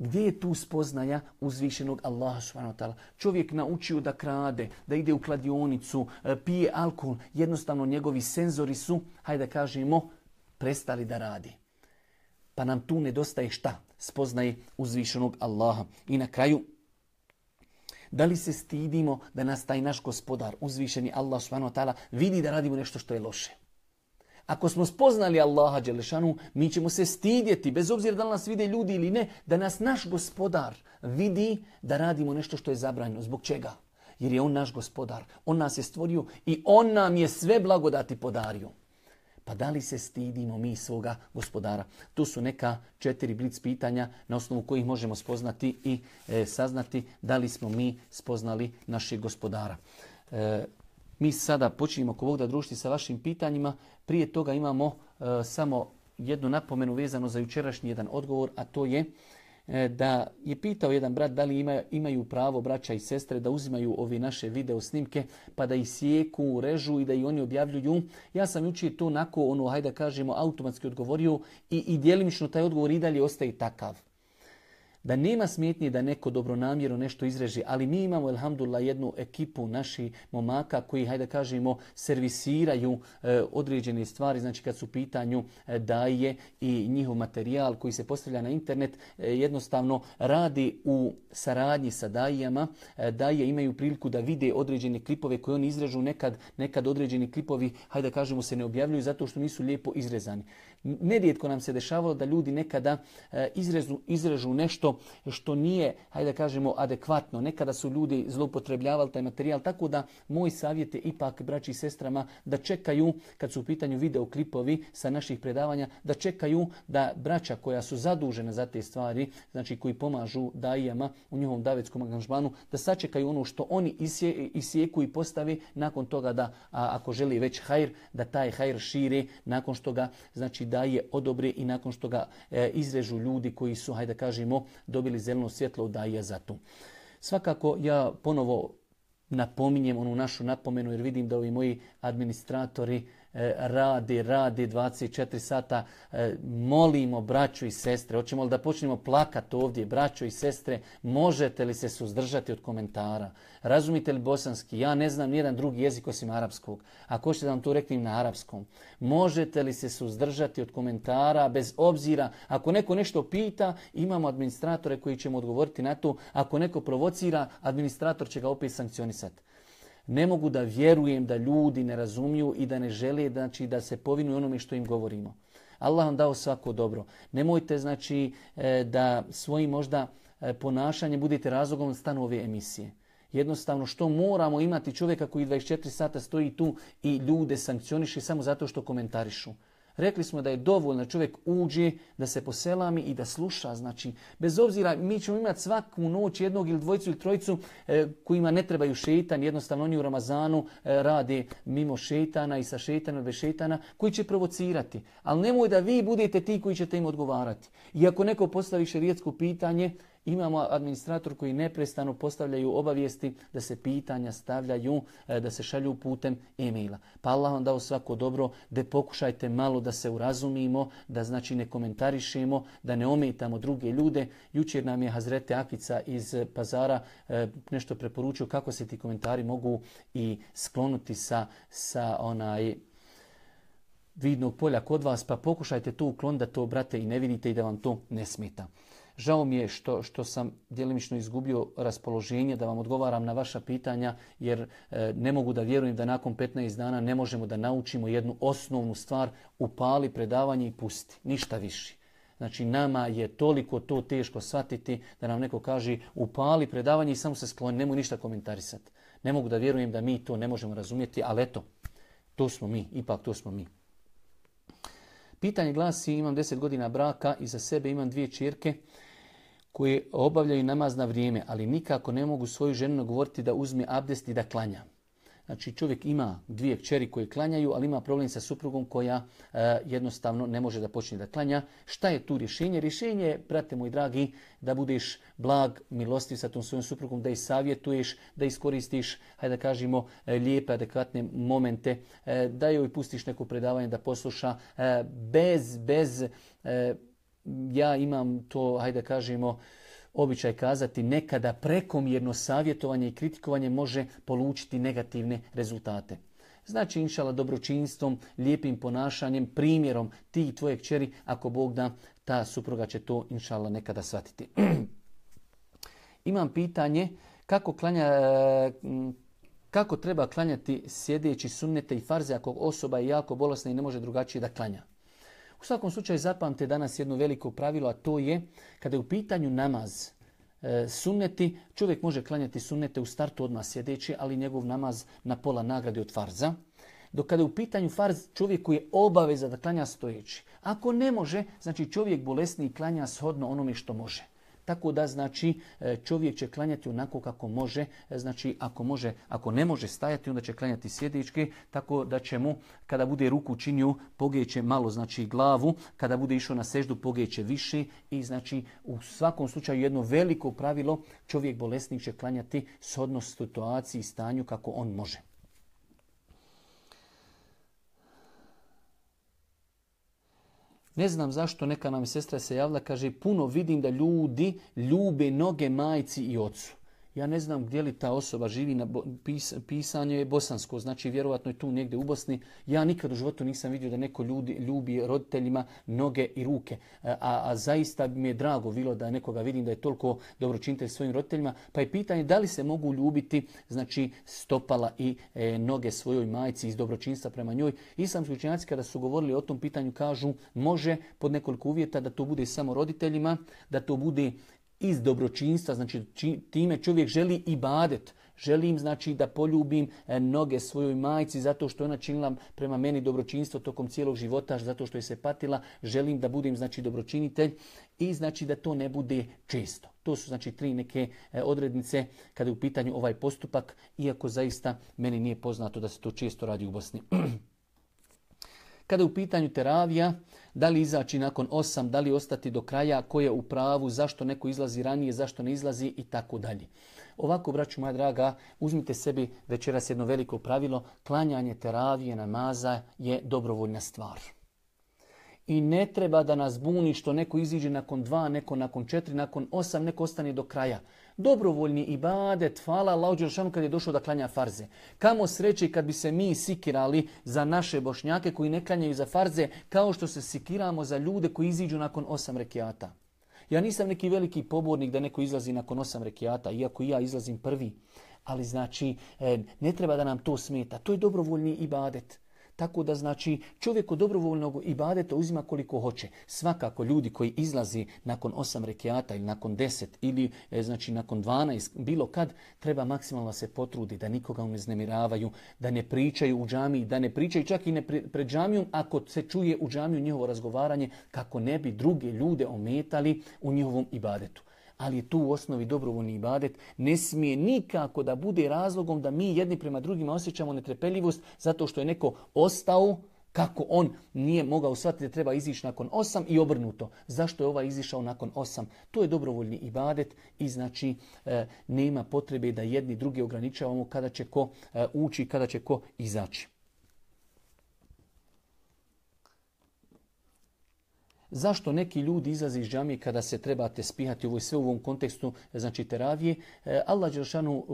Gdje je tu spoznaja uzvišenog Allaha subhanahu Čovjek naučio da krade, da ide u kladionicu, e, pije alkohol. Jednostavno njegovi senzori su, hajde da kažemo, prestali da radi. Pa nam tu nedostaje šta? Spoznaje uzvišenog Allaha. I na kraju, da li se stidimo da nas taj naš gospodar, uzvišeni Allah subhanahu vidi da radimo nešto što je loše? Ako smo spoznali Allaha Đelešanu, mi ćemo se stidjeti, bez obzira da nas vide ljudi ili ne, da nas naš gospodar vidi da radimo nešto što je zabranjeno. Zbog čega? Jer je on naš gospodar. On nas je stvorio i on nam je sve blagodati podario. Pa da li se stidimo mi svoga gospodara? Tu su neka četiri blic pitanja na osnovu kojih možemo spoznati i e, saznati da li smo mi spoznali našeg gospodara. E, mi sada počinjemo oko da družiti sa vašim pitanjima. Prije toga imamo e, samo jednu napomenu vezano za jučerašnji jedan odgovor, a to je e, da je pitao jedan brat da li imaju pravo braća i sestre da uzimaju ove naše video snimke pa da ih sjeku, režu i da ih oni objavljuju. Ja sam jučer to onako, ono, hajde kažemo, automatski odgovorio i, i djelimično taj odgovor i dalje ostaje takav da nema smetnje da neko dobronamjerno nešto izreži, ali mi imamo, alhamdulillah, jednu ekipu naših momaka koji, hajde kažemo, servisiraju e, određene stvari, znači kad su u pitanju e, daje i njihov materijal koji se postavlja na internet, e, jednostavno radi u saradnji sa dajama, e, daje imaju priliku da vide određene klipove koje oni izrežu, nekad, nekad određeni klipovi, hajde kažemo, se ne objavljuju zato što nisu lijepo izrezani. Nerijetko nam se dešavalo da ljudi nekada e, izrežu, izrežu što nije, hajde da kažemo, adekvatno. Nekada su ljudi zloupotrebljavali taj materijal, tako da moj savjet je ipak braći i sestrama da čekaju, kad su u pitanju videoklipovi sa naših predavanja, da čekaju da braća koja su zadužena za te stvari, znači koji pomažu dajama u njihovom davetskom angažmanu, da sačekaju ono što oni isjeku i postavi, nakon toga da, ako želi već hajr, da taj hajr širi, nakon što ga, znači, daje odobre i nakon što ga e, izrežu ljudi koji su, hajde da kažemo, dobili zeleno svjetlo od daje za to. Svakako ja ponovo napominjem onu našu napomenu jer vidim da ovi moji administratori radi, radi 24 sata. E, molimo braću i sestre, hoćemo li da počnemo plakati ovdje, braću i sestre, možete li se suzdržati od komentara? Razumite li bosanski? Ja ne znam nijedan drugi jezik osim arapskog. Ako ćete da vam to reknem na arapskom. Možete li se suzdržati od komentara bez obzira? Ako neko nešto pita, imamo administratore koji će mu odgovoriti na to. Ako neko provocira, administrator će ga opet sankcionisati. Ne mogu da vjerujem da ljudi ne razumiju i da ne žele znači, da se povinuju onome što im govorimo. Allah vam dao svako dobro. Nemojte znači e, da svojim možda e, ponašanje budete razlogom stanu ove emisije. Jednostavno što moramo imati čovjeka koji 24 sata stoji tu i ljude sankcioniše samo zato što komentarišu. Rekli smo da je dovoljno čovjek uđe, da se poselami i da sluša. Znači, bez obzira, mi ćemo imati svaku noć jednog ili dvojicu ili trojicu e, kojima ne trebaju šetan. Jednostavno oni u Ramazanu e, rade mimo šetana i sa šetana bez šetana koji će provocirati. Ali nemoj da vi budete ti koji ćete im odgovarati. I ako neko postavi šerijetsko pitanje, Imamo administrator koji neprestano postavljaju obavijesti da se pitanja stavljaju, e, da se šalju putem e-maila. Pa Allah vam dao svako dobro, da pokušajte malo da se urazumimo, da znači ne komentarišemo, da ne ometamo druge ljude. Jučer nam je Hazrete Akica iz pazara e, nešto preporučio kako se ti komentari mogu i sklonuti sa, sa onaj vidnog polja kod vas, pa pokušajte to uklon da to, brate, i ne vidite i da vam to ne smeta. Žao mi je što, što sam djelimično izgubio raspoloženje da vam odgovaram na vaša pitanja jer e, ne mogu da vjerujem da nakon 15 dana ne možemo da naučimo jednu osnovnu stvar upali predavanje i pusti. Ništa više. Znači nama je toliko to teško shvatiti da nam neko kaže upali predavanje i samo se skloni, nemoj ništa komentarisati. Ne mogu da vjerujem da mi to ne možemo razumjeti, ali eto, to smo mi, ipak to smo mi. Pitanje glasi, imam 10 godina braka i za sebe imam dvije čirke koje obavljaju namaz na vrijeme, ali nikako ne mogu svoju ženu govoriti da uzme abdest i da klanja. Znači čovjek ima dvije kćeri koje klanjaju, ali ima problem sa suprugom koja e, jednostavno ne može da počne da klanja. Šta je tu rješenje? Rješenje je, brate moj dragi, da budeš blag, milostiv sa tom svojom suprugom, da ih savjetuješ, da iskoristiš, hajde da kažemo, e, lijepe, adekvatne momente, e, da joj pustiš neko predavanje da posluša, bez, bez, ja imam to, hajde kažemo, običaj kazati nekada prekomjerno savjetovanje i kritikovanje može polučiti negativne rezultate. Znači, inšala, dobročinstvom, lijepim ponašanjem, primjerom ti tvoje kćeri, ako Bog da, ta supruga će to, inšala, nekada shvatiti. *clears throat* Imam pitanje kako, klanja, kako treba klanjati sjedeći sunnete i farze ako osoba je jako bolesna i ne može drugačije da klanja. U svakom slučaju zapamte danas jedno veliko pravilo, a to je kada je u pitanju namaz, e, sunneti, čovjek može klanjati sunnete u startu odmah sjedeći, ali njegov namaz na pola nagrade od farza. Dok kada je u pitanju farz, čovjeku je obaveza da klanja stojeći. Ako ne može, znači čovjek bolesni klanja shodno onome što može. Tako da znači e, čovjek će klanjati onako kako može, e, znači ako može, ako ne može stajati onda će klanjati sjedički, tako da će mu kada bude ruku činio pogeće malo znači glavu, kada bude išao na seždu pogeće više i znači u svakom slučaju jedno veliko pravilo čovjek bolesnik će klanjati shodno situaciji i stanju kako on može. Ne znam zašto neka nam sestra se javila, kaže puno vidim da ljudi ljube noge majci i ocu. Ja ne znam gdje li ta osoba živi, na pis, pisanje je bosansko, znači vjerovatno je tu negdje u Bosni. Ja nikad u životu nisam vidio da neko ljudi, ljubi roditeljima noge i ruke. A, a zaista mi je drago bilo da nekoga vidim da je toliko dobročinitelj svojim roditeljima. Pa je pitanje da li se mogu ljubiti znači stopala i e, noge svojoj majci iz dobročinstva prema njoj. Islamski učenjaci kada su govorili o tom pitanju kažu može pod nekoliko uvjeta da to bude samo roditeljima, da to bude iz dobročinstva, znači time čovjek želi i badet. Želim znači da poljubim e, noge svojoj majci zato što ona činila prema meni dobročinstvo tokom cijelog života, zato što je se patila. Želim da budem znači dobročinitelj i znači da to ne bude često. To su znači tri neke e, odrednice kada je u pitanju ovaj postupak, iako zaista meni nije poznato da se to često radi u Bosni. *clears throat* Kada je u pitanju teravija, da li izaći nakon osam, da li ostati do kraja, ko je u pravu, zašto neko izlazi ranije, zašto ne izlazi i tako dalje. Ovako, braću moja draga, uzmite sebi večeras jedno veliko pravilo, klanjanje teravije namaza je dobrovoljna stvar. I ne treba da nas buni što neko iziđe nakon dva, neko nakon četiri, nakon osam, neko ostane do kraja dobrovoljni ibadet, hvala Allahu Đelšanu kad je došao da klanja farze. Kamo sreće kad bi se mi sikirali za naše bošnjake koji ne klanjaju za farze, kao što se sikiramo za ljude koji iziđu nakon osam rekiata. Ja nisam neki veliki pobornik da neko izlazi nakon osam rekiata, iako ja izlazim prvi. Ali znači, e, ne treba da nam to smeta. To je dobrovoljni ibadet. Tako da znači čovjek od dobrovoljnog ibadeta uzima koliko hoće. Svakako ljudi koji izlazi nakon osam rekiata ili nakon deset ili e, znači nakon dvanaest, bilo kad, treba maksimalno se potrudi da nikoga ne znemiravaju, da ne pričaju u džamiji, da ne pričaju čak i ne pred džamijom ako se čuje u džamiju njihovo razgovaranje kako ne bi druge ljude ometali u njihovom ibadetu ali je tu u osnovi dobrovoljni ibadet, ne smije nikako da bude razlogom da mi jedni prema drugima osjećamo netrepeljivost zato što je neko ostao kako on nije mogao shvatiti da treba izići nakon osam i obrnuto. Zašto je ovaj izišao nakon osam? To je dobrovoljni ibadet i znači e, nema potrebe da jedni drugi ograničavamo kada će ko e, ući, kada će ko izaći. Zašto neki ljudi izlaze iz džamije kada se trebate spihati? Ovo je sve u ovom kontekstu znači teravije. E, Allah Đelšanu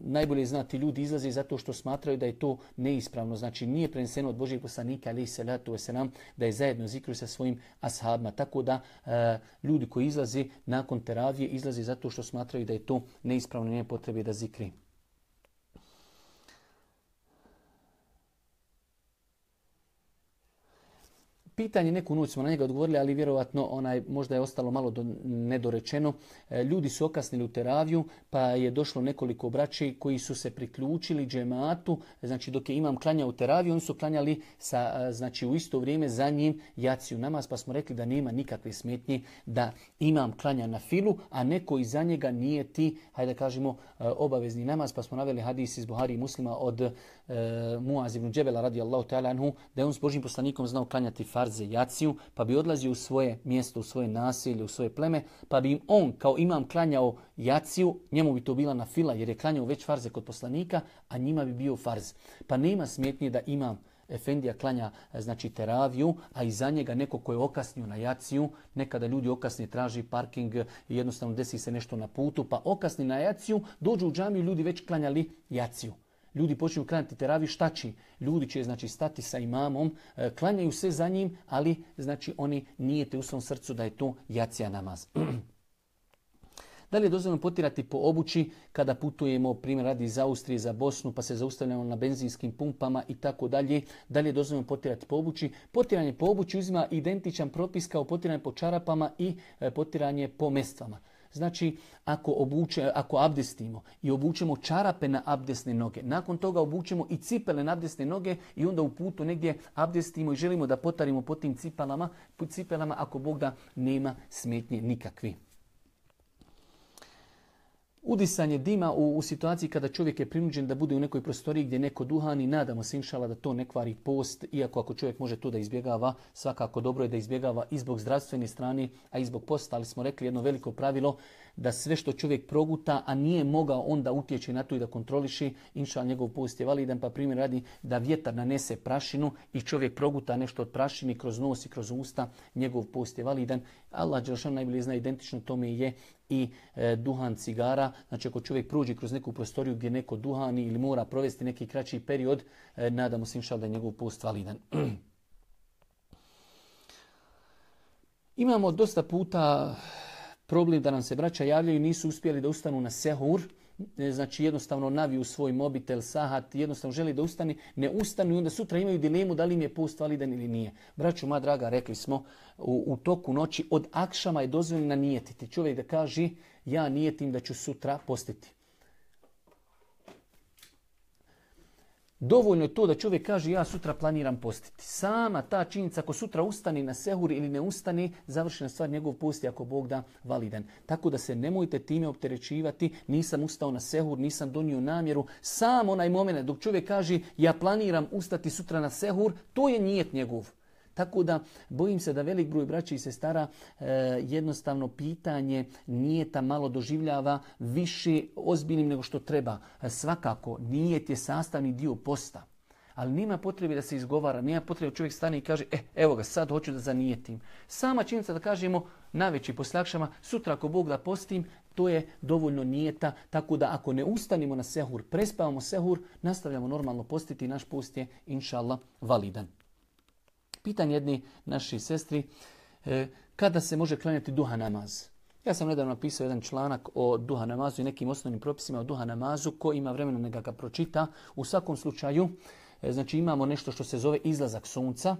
najbolje zna ti ljudi izlaze zato što smatraju da je to neispravno. Znači nije preneseno od Božih poslanika ali se se nam da je zajedno zikru sa svojim ashabima. Tako da e, ljudi koji izlaze nakon teravije izlaze zato što smatraju da je to neispravno, nije potrebe da zikri. Pitanje neku noć smo na njega odgovorili, ali vjerojatno onaj, možda je ostalo malo do, nedorečeno. E, ljudi su okasnili u teraviju, pa je došlo nekoliko braći koji su se priključili džematu. Znači dok je imam klanjao u teraviju, oni su klanjali sa, e, znači, u isto vrijeme za njim jaciju namaz, pa smo rekli da nema nikakve smetnje da imam klanja na filu, a neko iza njega nije ti, hajde da kažemo, e, obavezni namaz, pa smo naveli hadis iz Buhari i muslima od e, Muaz ibn Džebela radijallahu ta'ala anhu, da je on s Božim poslanikom znao klanjati farze jaciju, pa bi odlazio u svoje mjesto, u svoje nasilje, u svoje pleme, pa bi im on kao imam klanjao jaciju, njemu bi to bila na fila jer je klanjao već farze kod poslanika, a njima bi bio farz. Pa nema smetnje da imam Efendija klanja znači teraviju, a iza njega neko ko je okasnio na jaciju, nekada ljudi okasni traži parking, jednostavno desi se nešto na putu, pa okasni na jaciju, dođu u džamiju, ljudi već klanjali jaciju. Ljudi počinju klanjati teravi, šta će? Ljudi će znači stati sa imamom, e, klanjaju se za njim, ali znači oni nijete u svom srcu da je to jacija namaz. *clears throat* Da li je dozvoljeno potirati po obući kada putujemo, primjer radi iz Austrije za Bosnu, pa se zaustavljamo na benzinskim pumpama i tako dalje. Da li je dozvoljeno potirati po obući? Potiranje po obući uzima identičan propis kao potiranje po čarapama i e, potiranje po mestvama. Znači, ako, obuče, ako abdestimo i obučemo čarape na abdesne noge, nakon toga obučemo i cipele na abdesne noge i onda u putu negdje abdestimo i želimo da potarimo po tim cipelama, po cipelama ako Bog da nema smetnje nikakvi. Udisanje dima u, u situaciji kada čovjek je prinuđen da bude u nekoj prostoriji gdje neko duhani, nadamo se inšala da to ne kvari post, iako ako čovjek može to da izbjegava, svakako dobro je da izbjegava i zbog zdravstvene strane, a i zbog posta, ali smo rekli jedno veliko pravilo da sve što čovjek proguta, a nije mogao onda utjeći na to i da kontroliši, inšal njegov post je validan, pa primjer radi da vjetar nanese prašinu i čovjek proguta nešto od prašini kroz nos i kroz usta, njegov post je validan. Allah Đelšan najbolje zna identično tome je i e, duhan cigara. Znači ako čovjek prođe kroz neku prostoriju gdje neko duhani ili mora provesti neki kraći period, e, nadamo se inšal da je njegov post validan. *clears throat* Imamo dosta puta problem da nam se braća javljaju nisu uspjeli da ustanu na sehur, e, znači jednostavno naviju svoj mobitel, sahat, jednostavno želi da ustani, ne ustanu i onda sutra imaju dilemu da li im je post validan ili nije. Braću, ma draga, rekli smo, u, u toku noći od akšama je dozvoljeno nijetiti. Čovjek da kaže, ja nijetim da ću sutra postiti. Dovoljno je to da čovjek kaže ja sutra planiram postiti. Sama ta činjenica ako sutra ustani na sehur ili ne ustani, završena stvar njegov post ako Bog da validan. Tako da se nemojte time opterećivati, nisam ustao na sehur, nisam donio namjeru. Sam onaj moment dok čovjek kaže ja planiram ustati sutra na sehur, to je nijet njegov. Tako da bojim se da velik broj braća i sestara e, jednostavno pitanje nijeta malo doživljava više ozbiljnim nego što treba. E, svakako nijet je sastavni dio posta. Ali nema potrebe da se izgovara, nema potrebe da čovjek stane i kaže, e, evo ga, sad hoću da zanijetim. Sama činjenica da kažemo, naveći poslakšama, sutra ako Bog da postim, to je dovoljno nijeta, tako da ako ne ustanimo na sehur, prespavamo sehur, nastavljamo normalno postiti naš post je, inša Allah, validan. Pitanje jedni naši sestri, e, kada se može klanjati duha namaz? Ja sam nedavno napisao jedan članak o duha namazu i nekim osnovnim propisima o duha namazu. Ko ima vremena neka ga pročita. U svakom slučaju, e, znači imamo nešto što se zove izlazak sunca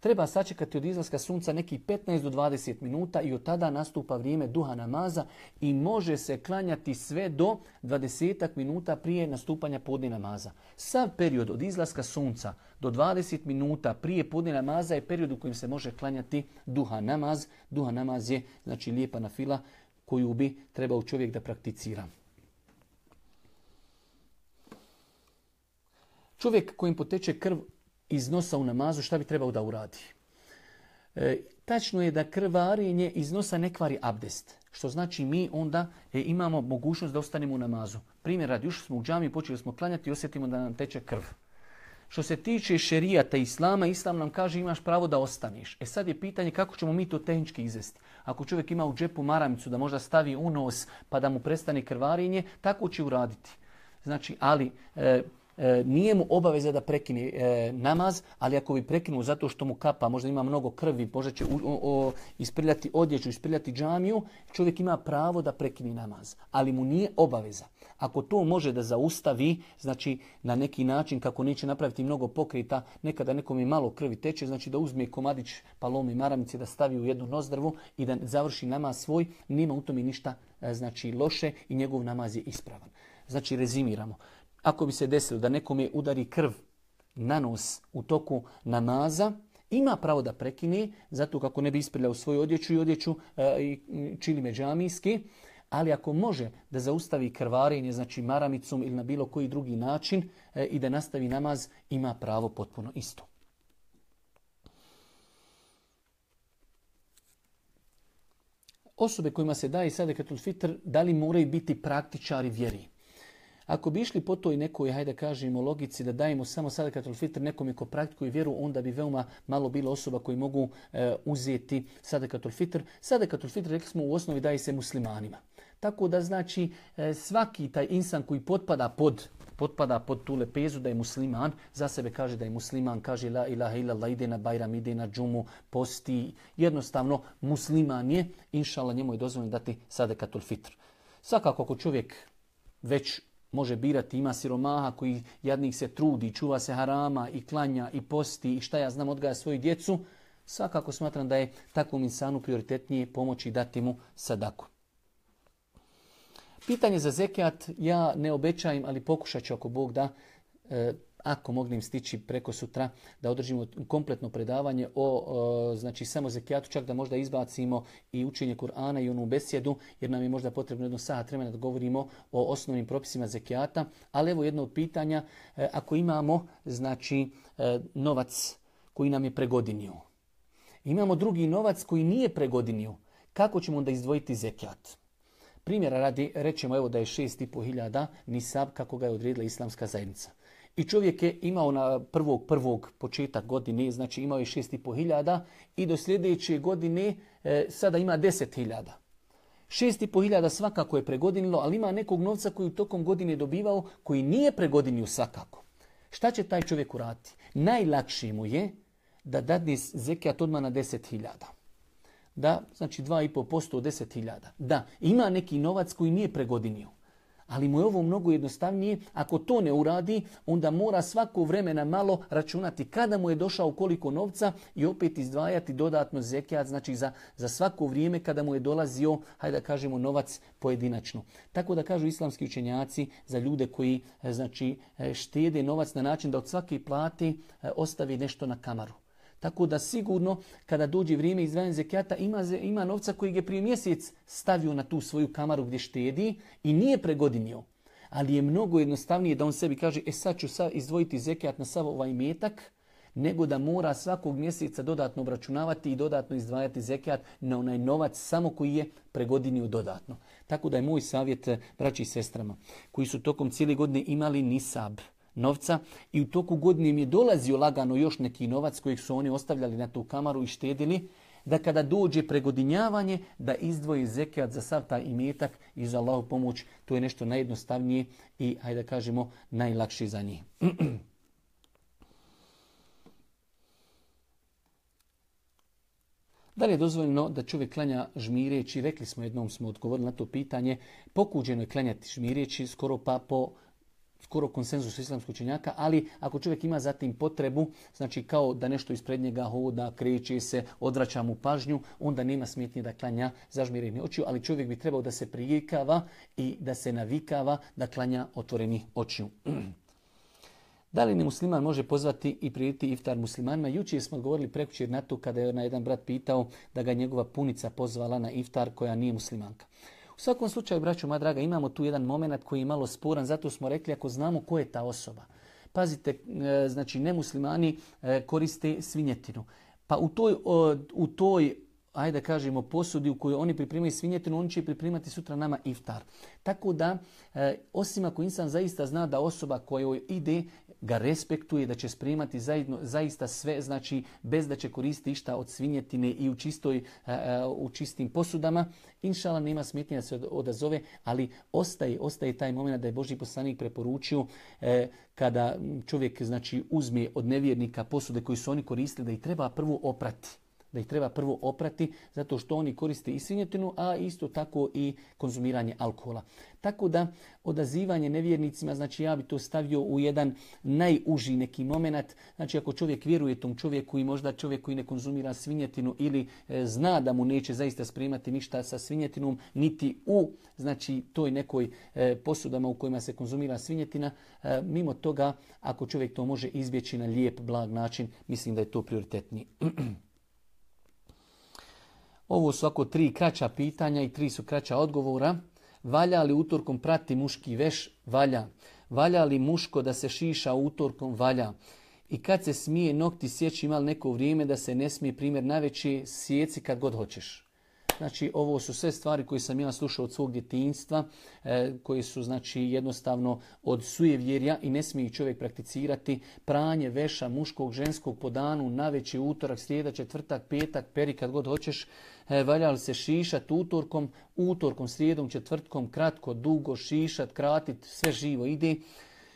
treba sačekati od izlaska sunca neki 15 do 20 minuta i od tada nastupa vrijeme duha namaza i može se klanjati sve do 20 minuta prije nastupanja podne namaza. Sav period od izlaska sunca do 20 minuta prije podne namaza je period u kojem se može klanjati duha namaz. Duha namaz je znači lijepa na fila koju bi trebao čovjek da prakticira. Čovjek kojim poteče krv iz nosa u namazu, šta bi trebao da uradi? E, tačno je da krvarenje iz nosa ne kvari abdest. Što znači mi onda e, imamo mogućnost da ostanemo u namazu. Primjer radi, ušli smo u džami, počeli smo klanjati i osjetimo da nam teče krv. Što se tiče šerijata islama, islam nam kaže imaš pravo da ostaneš. E sad je pitanje kako ćemo mi to tehnički izvesti. Ako čovjek ima u džepu maramicu da možda stavi u nos pa da mu prestane krvarenje, tako će uraditi. Znači, ali e, nije mu obaveza da prekine e, namaz, ali ako bi prekinuo zato što mu kapa, možda ima mnogo krvi, možda će o, ispriljati odjeću, ispriljati džamiju, čovjek ima pravo da prekine namaz, ali mu nije obaveza. Ako to može da zaustavi, znači na neki način kako neće napraviti mnogo pokrita, nekada nekom je malo krvi teče, znači da uzme komadić palomi maramice da stavi u jednu nozdrvu i da završi namaz svoj, nema u tome ništa e, znači loše i njegov namaz je ispravan. Znači rezimiramo. Ako bi se desilo da nekom udari krv na nos u toku namaza, ima pravo da prekine, zato kako ne bi isprljao svoju odjeću i odjeću e, i čili ali ako može da zaustavi krvarenje, znači maramicom ili na bilo koji drugi način e, i da nastavi namaz, ima pravo potpuno isto. Osobe kojima se daje sadekatul fitr, da li moraju biti praktičari vjeri? Ako bi išli po toj nekoj, hajde kažemo, logici da dajemo samo sadakatul fitr nekom ko praktikuje vjeru, onda bi veoma malo bilo osoba koji mogu e, uzeti sadakatul fitr. Sadakatul fitr, rekli smo, u osnovi daje se muslimanima. Tako da znači e, svaki taj insan koji potpada pod potpada pod tu lepezu da je musliman, za sebe kaže da je musliman, kaže la ilaha illallah, ide na bajram, ide na džumu, posti, jednostavno musliman je, inšala njemu je dozvoljeno dati sadekatul fitr. Svakako ako čovjek već može birati, ima siromaha koji jadnik se trudi, čuva se harama i klanja i posti i šta ja znam odgaja svoju djecu, svakako smatram da je takvom insanu prioritetnije pomoći dati mu sadaku. Pitanje za zekijat ja ne obećajem, ali pokušat ću ako Bog da, e, ako mognem stići preko sutra, da održimo kompletno predavanje o, znači samo zekijatu, čak da možda izbacimo i učenje Kur'ana i onu besjedu, jer nam je možda potrebno jedno sat vremena da govorimo o osnovnim propisima zekijata. Ali evo jedno od pitanja, e, ako imamo znači e, novac koji nam je pregodinio, imamo drugi novac koji nije pregodinio, kako ćemo onda izdvojiti zekijat? Primjera radi, rećemo evo da je 6,5 hiljada nisab kako ga je odredila islamska zajednica. I čovjek je imao na prvog prvog početak godine, znači imao je 6,5 hiljada i do sljedeće godine e, sada ima 10 hiljada. 6,5 hiljada svakako je pregodinilo, ali ima nekog novca koji u tokom godine dobivao koji nije pregodinio svakako. Šta će taj čovjek uraditi? Najlakše mu je da dadne zekijat odmah na 10 hiljada da, znači 2,5% od 10.000. Da, ima neki novac koji nije pregodinio. Ali mu je ovo mnogo jednostavnije. Ako to ne uradi, onda mora svako vremena malo računati kada mu je došao koliko novca i opet izdvajati dodatno zekijat, znači za, za svako vrijeme kada mu je dolazio, hajde da kažemo, novac pojedinačno. Tako da kažu islamski učenjaci za ljude koji e, znači, e, štede novac na način da od svake plati e, ostavi nešto na kamaru. Tako da sigurno kada dođe vrijeme izdvajanja zekijata ima, ima novca koji je prije mjesec stavio na tu svoju kamaru gdje štedi i nije pregodinio. Ali je mnogo jednostavnije da on sebi kaže e sad ću sad izdvojiti zekijat na sav ovaj metak nego da mora svakog mjeseca dodatno obračunavati i dodatno izdvajati zekijat na onaj novac samo koji je pregodinio dodatno. Tako da je moj savjet braći i sestrama koji su tokom cijele godine imali nisab, novca i u toku godine im je dolazio lagano još neki novac kojeg su oni ostavljali na tu kamaru i štedili, da kada dođe pregodinjavanje, da izdvoji zekijat za sav taj imetak i za Allahu pomoć. To je nešto najjednostavnije i, hajde da kažemo, najlakše za njih. *clears throat* Da li je dozvoljeno da čovjek klanja žmireći? Rekli smo jednom, smo odgovorili na to pitanje. Pokuđeno je klanjati žmireći skoro pa po skoro konsenzus islamskog učenjaka, ali ako čovjek ima zatim potrebu, znači kao da nešto ispred njega hoda, kreće se, odvraća mu pažnju, onda nema smetnje da klanja zažmireni očiju, ali čovjek bi trebao da se prijekava i da se navikava da klanja otvoreni očiju. *clears throat* Da li musliman može pozvati i prijeti iftar muslimanima? Jučer smo govorili prekućer na to kada je na jedan brat pitao da ga njegova punica pozvala na iftar koja nije muslimanka. U svakom slučaju, braću moja draga, imamo tu jedan moment koji je malo sporan, zato smo rekli ako znamo ko je ta osoba. Pazite, e, znači nemuslimani e, koriste svinjetinu. Pa u toj, u toj ajde kažemo, posudi u kojoj oni pripremaju svinjetinu, oni će pripremati sutra nama iftar. Tako da, e, osim ako insan zaista zna da osoba kojoj ide ga respektuje, da će spremati zajedno, zaista sve, znači bez da će koristiti išta od svinjetine i u, čistoj, e, e, u čistim posudama, inšala nema smetnje da se odazove, ali ostaje, ostaje taj moment da je Boži poslanik preporučio kada čovjek znači uzme od nevjernika posude koji su oni koristili da ih treba prvo oprati da ih treba prvo oprati zato što oni koriste i svinjetinu, a isto tako i konzumiranje alkohola. Tako da odazivanje nevjernicima, znači ja bi to stavio u jedan najuži neki moment. Znači ako čovjek vjeruje tom čovjeku i možda čovjek koji ne konzumira svinjetinu ili e, zna da mu neće zaista spremati ništa sa svinjetinom, niti u znači toj nekoj e, posudama u kojima se konzumira svinjetina, e, mimo toga ako čovjek to može izbjeći na lijep, blag način, mislim da je to prioritetniji. *clears throat* Ovo su ako tri kraća pitanja i tri su kraća odgovora. Valja li utorkom prati muški veš? Valja. Valja li muško da se šiša utorkom? Valja. I kad se smije nokti sjeći ima neko vrijeme da se ne smije primjer najveći sjeci kad god hoćeš. Znači, ovo su sve stvari koje sam ja slušao od svog djetinjstva, e, koji su znači jednostavno od sujevjerja i ne smije čovjek prakticirati. Pranje veša muškog, ženskog po danu, naveći utorak, srijeda, četvrtak, petak, peri kad god hoćeš. E, valja li se šišat utorkom, utorkom, srijedom, četvrtkom, kratko, dugo, šišat, kratit, sve živo ide.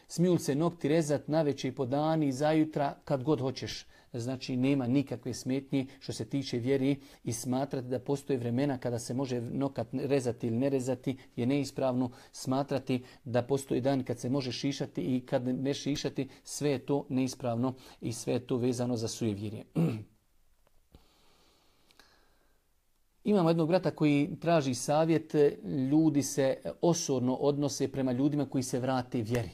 Smiju se nokti rezat naveće i po dani, zajutra, kad god hoćeš znači nema nikakve smetnje što se tiče vjeri i smatrati da postoje vremena kada se može nokat rezati ili ne rezati je neispravno smatrati da postoji dan kad se može šišati i kad ne šišati sve je to neispravno i sve je to vezano za sujevjerje. *clears throat* Imamo jednog brata koji traži savjet, ljudi se osorno odnose prema ljudima koji se vrate vjeri.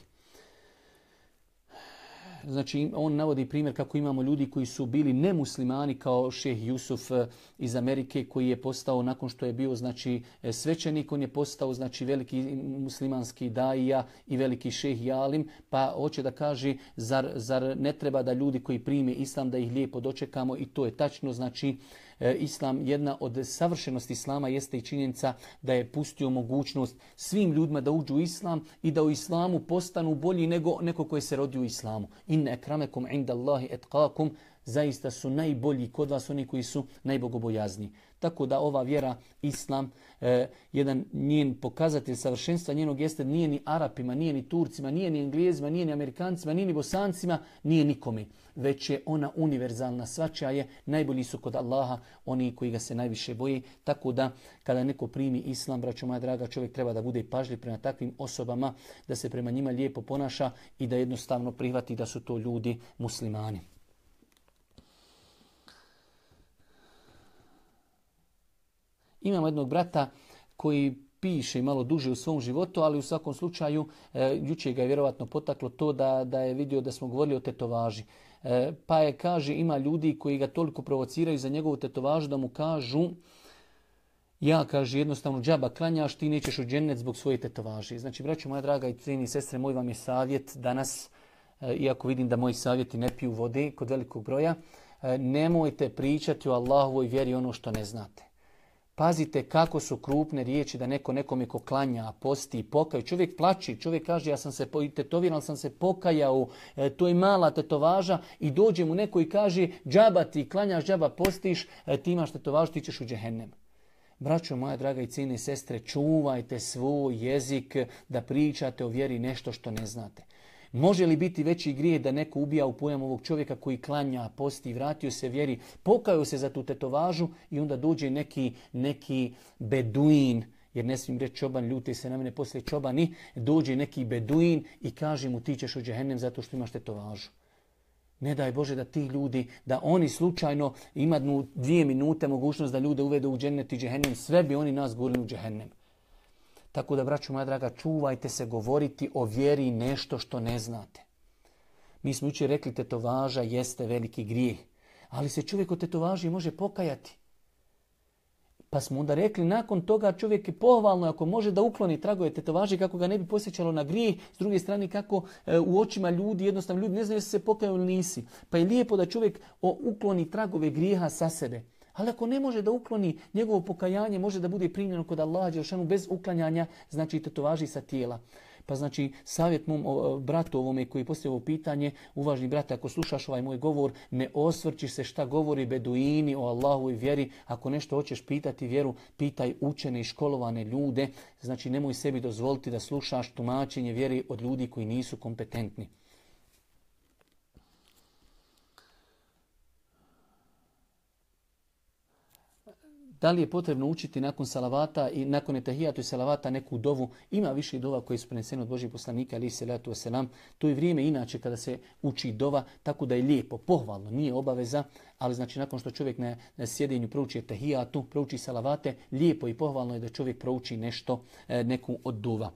Znači, on navodi primjer kako imamo ljudi koji su bili nemuslimani kao šeh Jusuf eh, iz Amerike koji je postao nakon što je bio znači eh, svećenik, on je postao znači veliki muslimanski daija i veliki šeh Jalim, pa hoće da kaže zar, zar ne treba da ljudi koji prime islam da ih lijepo dočekamo? I to je tačno. Znači E, islam, jedna od savršenosti islama jeste i činjenica da je pustio mogućnost svim ljudima da uđu u islam i da u islamu postanu bolji nego neko koji se rodi u islamu. Inne ekramekum inda Allahi etkakum, zaista su najbolji kod vas oni koji su najbogobojazni. Tako da ova vjera, islam, e, jedan njen pokazatelj savršenstva njenog jeste nije ni Arapima, nije ni Turcima, nije ni Englezima, nije ni Amerikancima, nije ni Bosancima, nije nikome. Već je ona univerzalna svačija je, najbolji su kod Allaha oni koji ga se najviše boji. Tako da kada neko primi islam, braćo moja draga, čovjek treba da bude pažljiv prema takvim osobama, da se prema njima lijepo ponaša i da jednostavno prihvati da su to ljudi muslimani. Imamo jednog brata koji piše malo duže u svom životu, ali u svakom slučaju e, ga je vjerovatno potaklo to da, da je vidio da smo govorili o tetovaži. E, pa je, kaže, ima ljudi koji ga toliko provociraju za njegovu tetovažu da mu kažu ja, kaže, jednostavno džaba klanjaš, ti nećeš u džennet zbog svoje tetovaže. Znači, braću moja draga i cijeni sestre, moj vam je savjet danas, e, iako vidim da moji savjeti ne piju vode kod velikog broja, e, nemojte pričati o Allahovoj vjeri ono što ne znate. Pazite kako su krupne riječi da neko nekome ko klanja, posti, pokaju. Čovjek plači, čovjek kaže ja sam se tetoviran, sam se pokajao, e, to je mala tetovaža i dođe mu neko i kaže džaba ti klanjaš, džaba postiš, e, ti imaš tetovažu, ti ćeš u džehennem. Braćo moja draga i cijene sestre, čuvajte svoj jezik da pričate o vjeri nešto što ne znate. Može li biti veći grije da neko ubija u pojam ovog čovjeka koji klanja, posti, vratio se vjeri, pokaju se za tu tetovažu i onda dođe neki, neki beduin, jer ne smijem reći čoban, ljuti se na mene poslije čobani, dođe neki beduin i kaže mu ti ćeš u džehennem zato što imaš tetovažu. Ne daj Bože da ti ljudi, da oni slučajno imaju dvije minute mogućnost da ljude uvedu u džennet i džehennem, sve bi oni nas gurili u džehennem. Tako da, braću moja draga, čuvajte se govoriti o vjeri nešto što ne znate. Mi smo jučer rekli tetovaža jeste veliki grijeh, ali se čovjek od tetovaži može pokajati. Pa smo onda rekli, nakon toga čovjek je pohvalno ako može da ukloni tragove tetovaže kako ga ne bi posjećalo na grijeh, s druge strane kako e, u očima ljudi, jednostavno ljudi ne znaju se pokaju ili nisi. Pa je lijepo da čovjek ukloni tragove grijeha sa sebe. Ali ako ne može da ukloni njegovo pokajanje, može da bude primljeno kod Allaha Đelšanu bez uklanjanja, znači tetovaži sa tijela. Pa znači savjet mom bratu ovome koji postavio ovo pitanje, uvažni brate, ako slušaš ovaj moj govor, ne osvrći se šta govori beduini o Allahu i vjeri. Ako nešto hoćeš pitati vjeru, pitaj učene i školovane ljude. Znači nemoj sebi dozvoliti da slušaš tumačenje vjeri od ljudi koji nisu kompetentni. Da li je potrebno učiti nakon salavata i nakon etahijatu i salavata neku dovu? Ima više dova koji su preneseni od Božih poslanika, ali se letu wasalam. To je vrijeme inače kada se uči dova, tako da je lijepo, pohvalno, nije obaveza, ali znači nakon što čovjek na, na sjedinju prouči etahijatu, prouči salavate, lijepo i pohvalno je da čovjek prouči nešto, e, neku od dova.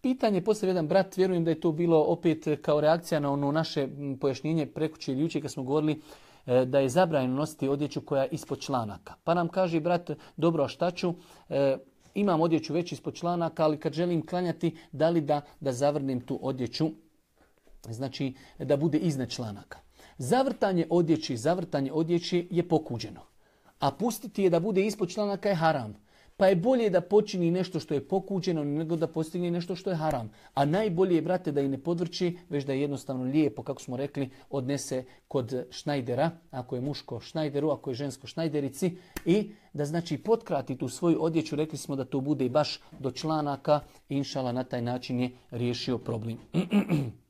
Pitanje postavio jedan brat, vjerujem da je to bilo opet kao reakcija na ono naše pojašnjenje prekuće ili juče kad smo govorili E, da je zabranjeno nositi odjeću koja je ispod članaka. Pa nam kaže brat, dobro, šta ću? E, imam odjeću već ispod članaka, ali kad želim klanjati, da li da, da zavrnem tu odjeću? Znači, da bude iznad članaka. Zavrtanje odjeći, zavrtanje odjeći je pokuđeno. A pustiti je da bude ispod članaka je haram. Pa je bolje da počini nešto što je pokuđeno nego da postigne nešto što je haram. A najbolje je, brate, da i ne podvrći, već da je jednostavno lijepo, kako smo rekli, odnese kod šnajdera, ako je muško šnajderu, ako je žensko šnajderici, i da znači potkrati tu svoju odjeću, rekli smo da to bude i baš do članaka, inšala na taj način je riješio problem. *clears throat*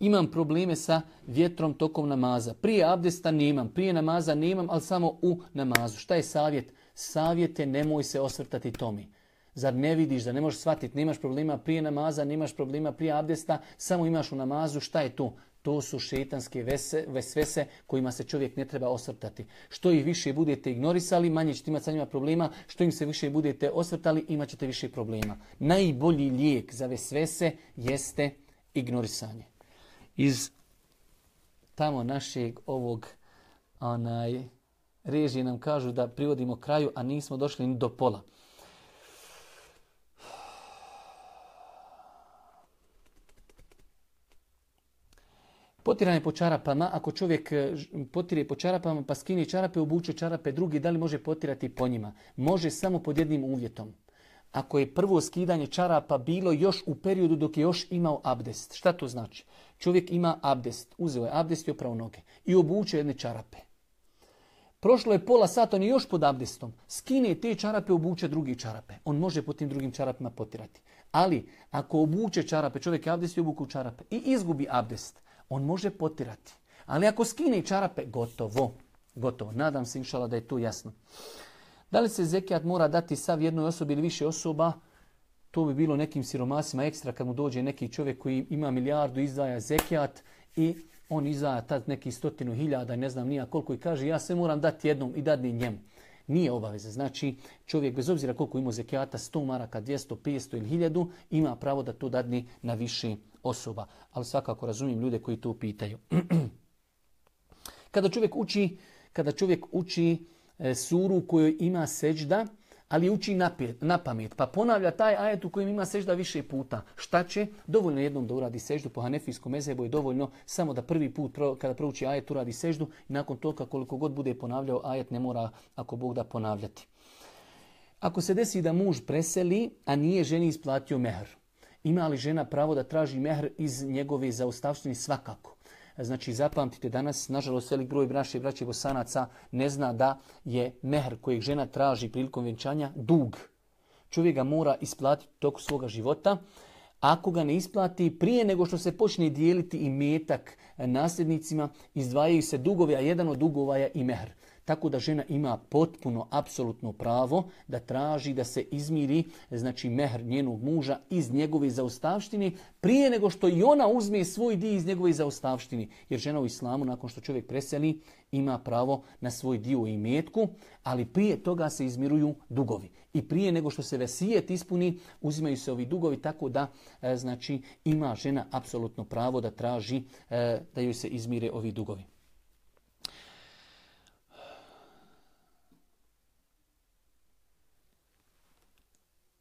Imam probleme sa vjetrom tokom namaza. Prije abdesta nemam, prije namaza nemam, ali samo u namazu. Šta je savjet? Savjete, nemoj se osvrtati tomi. Zar ne vidiš da ne možeš shvatiti, nemaš problema prije namaza, nemaš problema prije abdesta, samo imaš u namazu, šta je to? To su šetanske vese, vesvese kojima se čovjek ne treba osvrtati. Što ih više budete ignorisali, manje ćete imati sa njima problema. Što im se više budete osvrtali, imat ćete više problema. Najbolji lijek za vesvese jeste ignorisanje. Iz tamo našeg ovog onaj, režije nam kažu da privodimo kraju, a nismo došli ni do pola. Potiranje po čarapama, ako čovjek eh, potire po čarapama pa skine čarape, obuče čarape drugi, da li može potirati po njima? Može samo pod jednim uvjetom. Ako je prvo skidanje čarapa bilo još u periodu dok je još imao abdest. Šta to znači? Čovjek ima abdest, uzeo je abdest i opravo noge i obuče jedne čarape. Prošlo je pola sata, on je još pod abdestom. Skine te čarape, obuče drugi čarape. On može po tim drugim čarapima potirati. Ali, ako obuče čarape, čovjek je abdest i obuku čarape i izgubi abdest, on može potirati. Ali ako skine čarape, gotovo. Gotovo. Nadam se, inšala, da je to jasno. Da li se zekijat mora dati sav jednoj osobi ili više osoba? To bi bilo nekim siromasima ekstra kad mu dođe neki čovjek koji ima milijardu, izdvaja zekijat i on izaja tad neki stotinu hiljada, ne znam nija koliko i kaže ja sve moram dati jednom i dadni njemu. Nije obaveza. Znači čovjek bez obzira koliko ima zekijata, 100 maraka, 200, 500 ili 1000, ima pravo da to dadni na više osoba. Ali svakako razumijem ljude koji to pitaju. *clears throat* kada čovjek uči, kada čovjek uči e, suru kojoj ima seđda, ali uči na pamet, pa ponavlja taj ajet u kojem ima sežda više puta. Šta će? Dovoljno jednom da uradi seždu, po hanefijskom mezebu je dovoljno samo da prvi put kada prouči ajet uradi seždu i nakon toga koliko god bude ponavljao ajet ne mora ako Bog da ponavljati. Ako se desi da muž preseli, a nije ženi isplatio mehr, ima li žena pravo da traži mehr iz njegove zaustavštine? Svakako. Znači zapamtite danas, nažalost velik broj i braće bosanaca ne zna da je mehr kojeg žena traži prilikom vjenčanja dug. Čovjek ga mora isplatiti toku svoga života. Ako ga ne isplati prije nego što se počne dijeliti i metak nasljednicima, izdvajaju se dugovi, a jedan od dugova je i mehr. Tako da žena ima potpuno, apsolutno pravo da traži da se izmiri znači mehr njenog muža iz njegove zaustavštine prije nego što i ona uzme svoj dio iz njegove zaustavštine. Jer žena u islamu nakon što čovjek preseli ima pravo na svoj dio u imetku, ali prije toga se izmiruju dugovi. I prije nego što se vesijet ispuni, uzimaju se ovi dugovi tako da e, znači ima žena apsolutno pravo da traži e, da joj se izmire ovi dugovi.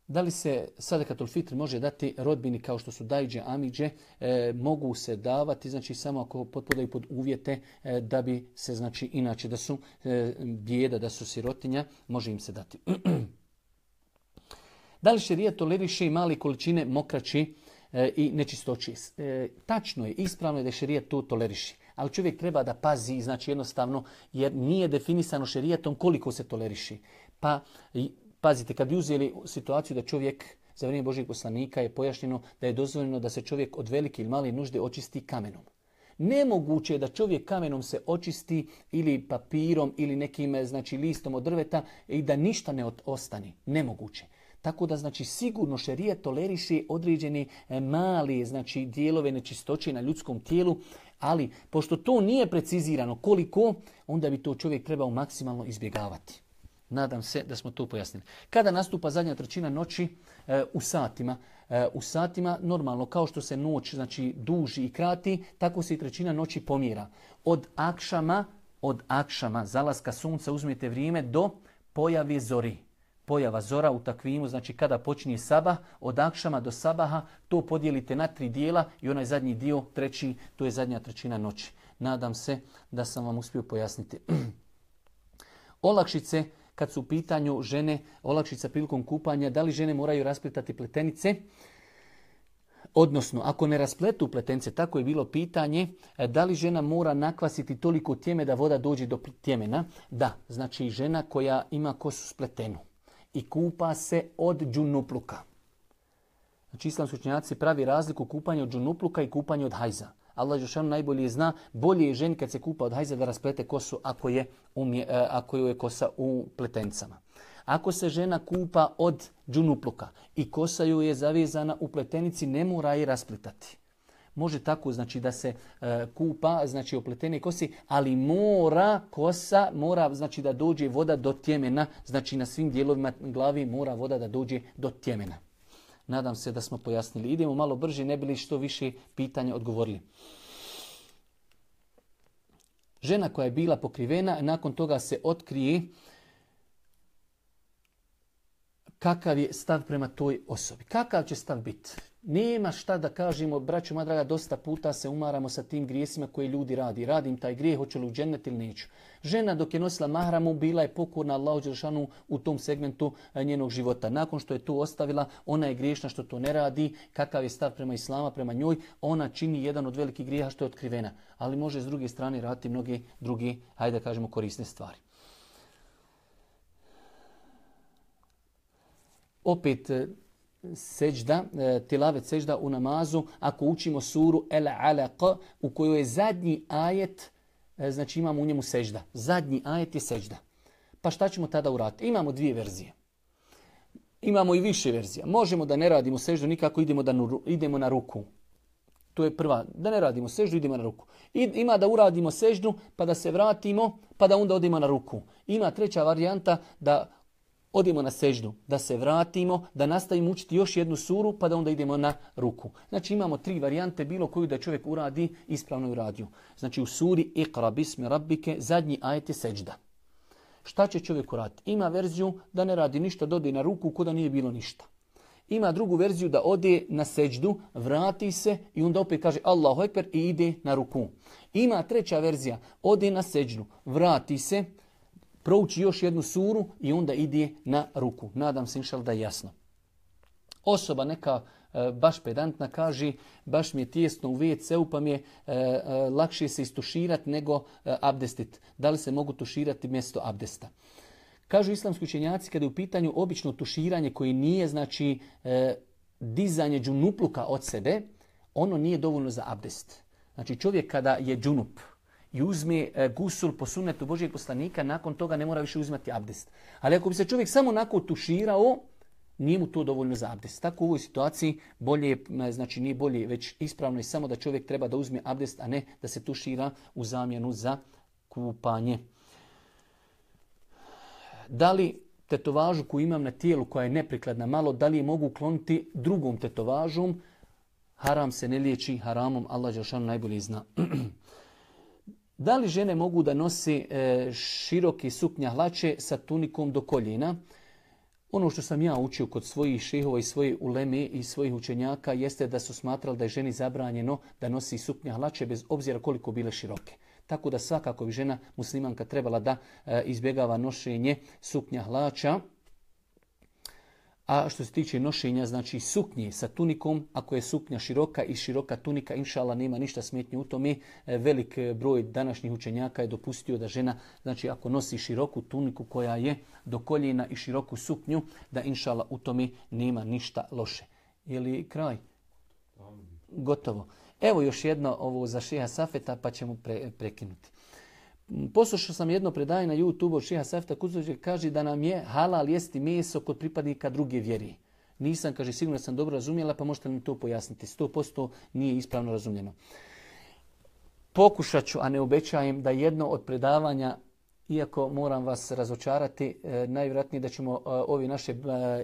Da li se sadakatul fitr može dati rodbini kao što su dajđe, amiđe, e, mogu se davati, znači samo ako potpadaju pod uvjete e, da bi se, znači inače da su e, bijeda, da su sirotinja, može im se dati. *clears throat* da li šerija toleriše i mali količine mokraći i nečistoći? tačno je, ispravno je da šerija to toleriši. Ali čovjek treba da pazi, znači jednostavno, jer nije definisano šerijetom koliko se toleriši. Pa Pazite, kad bi uzeli situaciju da čovjek za vrijeme Božih poslanika je pojašnjeno da je dozvoljeno da se čovjek od velike ili male nužde očisti kamenom. Nemoguće je da čovjek kamenom se očisti ili papirom ili nekim znači, listom od drveta i da ništa ne ostane. Nemoguće. Tako da znači sigurno šerije toleriši određeni e, mali znači dijelove nečistoće na ljudskom tijelu, ali pošto to nije precizirano koliko, onda bi to čovjek trebao maksimalno izbjegavati. Nadam se da smo to pojasnili. Kada nastupa zadnja trećina noći e, u satima, e, u satima normalno kao što se noć znači duži i krati, tako se i trećina noći pomjera. Od akšama, od akšama zalaska sunca uzmete vrijeme do pojave zori. Pojava zora u takvimu, znači kada počinje sabah, od akšama do sabaha, to podijelite na tri dijela i onaj zadnji dio, treći, to je zadnja trećina noći. Nadam se da sam vam uspio pojasniti. *clears throat* Olakšice kad su u pitanju žene, olakšica prilikom kupanja, da li žene moraju rasplitati pletenice? Odnosno, ako ne raspletu pletenice, tako je bilo pitanje, e, da li žena mora nakvasiti toliko tjeme da voda dođe do tjemena? Da, znači žena koja ima kosu spletenu i kupa se od džunupluka. Znači islamski učenjaci pravi razliku u kupanju od džunupluka i kupanju od hajza. Allah Žešanu najbolje zna, bolje je ženi kad se kupa od hajza da rasplete kosu ako je, umje, e, ako je kosa u pletencama. Ako se žena kupa od džunupluka i kosa ju je zavezana u pletenici, ne mora je rasplitati. Može tako znači da se e, kupa znači opletene kosi, ali mora kosa, mora znači da dođe voda do tjemena, znači na svim dijelovima glavi mora voda da dođe do tjemena. Nadam se da smo pojasnili. Idemo malo brže, ne bili što više pitanja odgovorili. Žena koja je bila pokrivena, nakon toga se otkrije kakav je stav prema toj osobi. Kakav će stav biti? Nema šta da kažemo, braću moja draga, dosta puta se umaramo sa tim grijesima koje ljudi radi. Radim taj grijeh, hoću li u džennet ili neću. Žena dok je nosila mahramu bila je pokorna Allahu Đelšanu u tom segmentu e, njenog života. Nakon što je to ostavila, ona je griješna što to ne radi. Kakav je stav prema Islama, prema njoj, ona čini jedan od velikih grijeha što je otkrivena. Ali može s druge strane raditi mnoge druge, hajde da kažemo, korisne stvari. Opet, e, seđda, e, tilavet seđda u namazu, ako učimo suru El Alaq, u kojoj je zadnji ajet, e, znači imamo u njemu seđda. Zadnji ajet je seđda. Pa šta ćemo tada uraditi? Imamo dvije verzije. Imamo i više verzija. Možemo da ne radimo seždu, nikako idemo, da idemo na ruku. To je prva. Da ne radimo seždu, idemo na ruku. I, ima da uradimo seždu, pa da se vratimo, pa da onda odemo na ruku. Ima treća varijanta da odimo na seždu, da se vratimo, da nastavimo učiti još jednu suru, pa da onda idemo na ruku. Znači imamo tri varijante, bilo koju da čovjek uradi, ispravno uradio. Znači u suri Iqra bismi rabbike, zadnji ajet je seđda. Šta će čovjek uraditi? Ima verziju da ne radi ništa, dodi na ruku, kuda nije bilo ništa. Ima drugu verziju da ode na seđdu, vrati se i onda opet kaže Allahu Ekber i ide na ruku. Ima treća verzija, ode na seđdu, vrati se, prouči još jednu suru i onda ide na ruku. Nadam se inšal da je jasno. Osoba neka e, baš pedantna kaže baš mi je tijesno u WC-u pa mi je e, e, lakše se istuširati nego abdestit. Da li se mogu tuširati mjesto abdesta? Kažu islamski učenjaci kada je u pitanju obično tuširanje koje nije znači dizanje džunupluka od sebe, ono nije dovoljno za abdest. Znači čovjek kada je džunup, i uzme e, gusul po sunnetu Božijeg poslanika, nakon toga ne mora više uzmati abdest. Ali ako bi se čovjek samo nakon tuširao, nije mu to dovoljno za abdest. Tako u ovoj situaciji bolje, znači nije bolje, već ispravno je samo da čovjek treba da uzme abdest, a ne da se tušira u zamjenu za kupanje. Da li tetovažu koju imam na tijelu koja je neprikladna malo, da li je mogu ukloniti drugom tetovažom? Haram se ne liječi haramom, Allah Đelšanu najbolje zna. *clears throat* Da li žene mogu da nose e, široki suknja hlače sa tunikom do koljena? Ono što sam ja učio kod svojih šehova i svoje uleme i svojih učenjaka jeste da su smatrali da je ženi zabranjeno da nosi suknja hlače bez obzira koliko bile široke. Tako da svakako bi žena muslimanka trebala da e, izbjegava nošenje suknja hlača. A što se tiče nošenja, znači suknje sa tunikom, ako je suknja široka i široka tunika, inšala nema ništa smetnje u tome. E, velik broj današnjih učenjaka je dopustio da žena, znači ako nosi široku tuniku koja je do koljena i široku suknju, da inšala u tome nema ništa loše. Je li kraj? Gotovo. Evo još jedno ovo za šeha Safeta pa ćemo prekinuti. Poslušao sam jedno predanje na YouTube od Šeha Safta Kuzovića kaže da nam je halal jesti meso kod pripadnika druge vjeri. Nisam, kaže, sigurno sam dobro razumjela, pa možete mi to pojasniti. 100% nije ispravno razumljeno. Pokušat ću, a ne obećajem, da jedno od predavanja iako moram vas razočarati, e, najvjerojatnije da ćemo e, ovi naše e,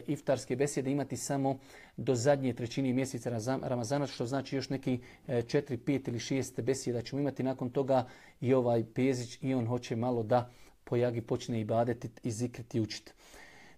iftarske besjede imati samo do zadnje trećine mjeseca Ramazana, što znači još neki 4, 5 ili 6 besjeda ćemo imati. Nakon toga i ovaj Pezić i on hoće malo da pojagi počne i badeti i zikriti i učiti.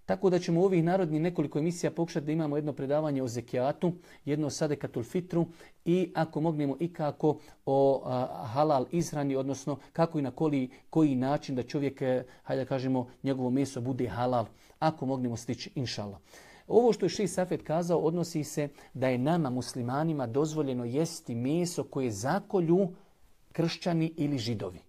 Tako da ćemo u ovih narodnih nekoliko emisija pokušati da imamo jedno predavanje o zekijatu, jedno o sadekatul fitru i ako mognemo i kako o halal izhrani, odnosno kako i na koji, koji način da čovjek, e, hajde kažemo, njegovo meso bude halal, ako mognemo stići, inšala. Ovo što je Ši Safet kazao odnosi se da je nama muslimanima dozvoljeno jesti meso koje zakolju kršćani ili židovi.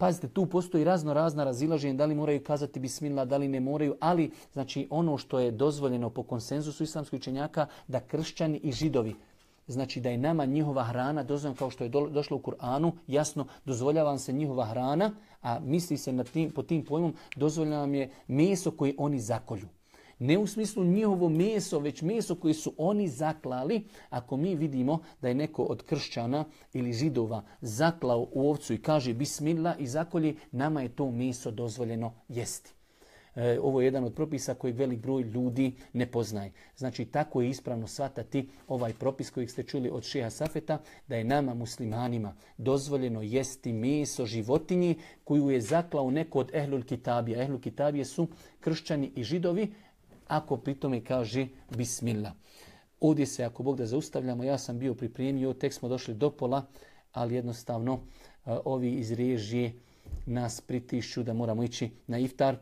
Pazite, tu postoji razno razna razilaženja, da li moraju kazati bismillah, da li ne moraju, ali znači ono što je dozvoljeno po konsenzusu islamskih učenjaka, da kršćani i židovi, znači da je nama njihova hrana dozvoljena kao što je došlo u Kur'anu, jasno dozvoljava se njihova hrana, a misli se na tim, po tim pojmom, dozvoljeno nam je meso koje oni zakolju. Ne u smislu njihovo meso, već meso koje su oni zaklali. Ako mi vidimo da je neko od kršćana ili židova zaklao u ovcu i kaže bismillah i zakolji, nama je to meso dozvoljeno jesti. E, ovo je jedan od propisa koji velik broj ljudi ne poznaje. Znači tako je ispravno shvatati ovaj propis koji ste čuli od Šeha Safeta, da je nama muslimanima dozvoljeno jesti meso životinji koju je zaklao neko od Ehlul Kitabija. Ehlul Kitabije su kršćani i židovi, ako pritome kaže bismillah. Ovdje se, ako Bog da zaustavljamo, ja sam bio pripremio, tek smo došli do pola, ali jednostavno ovi iz režije nas pritišću da moramo ići na iftar.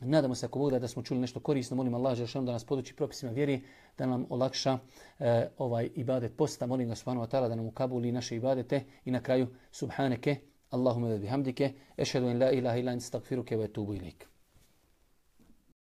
Nadamo se ako Bog da, da smo čuli nešto korisno, molim Allah da nas poduči propisima vjeri, da nam olakša e, ovaj ibadet posta. Molim ga subhanahu wa ta'ala da nam ukabuli naše ibadete i na kraju subhaneke, Allahumma da bihamdike, ešhedu in la ilaha ila in stakfiruke wa etubu ilik.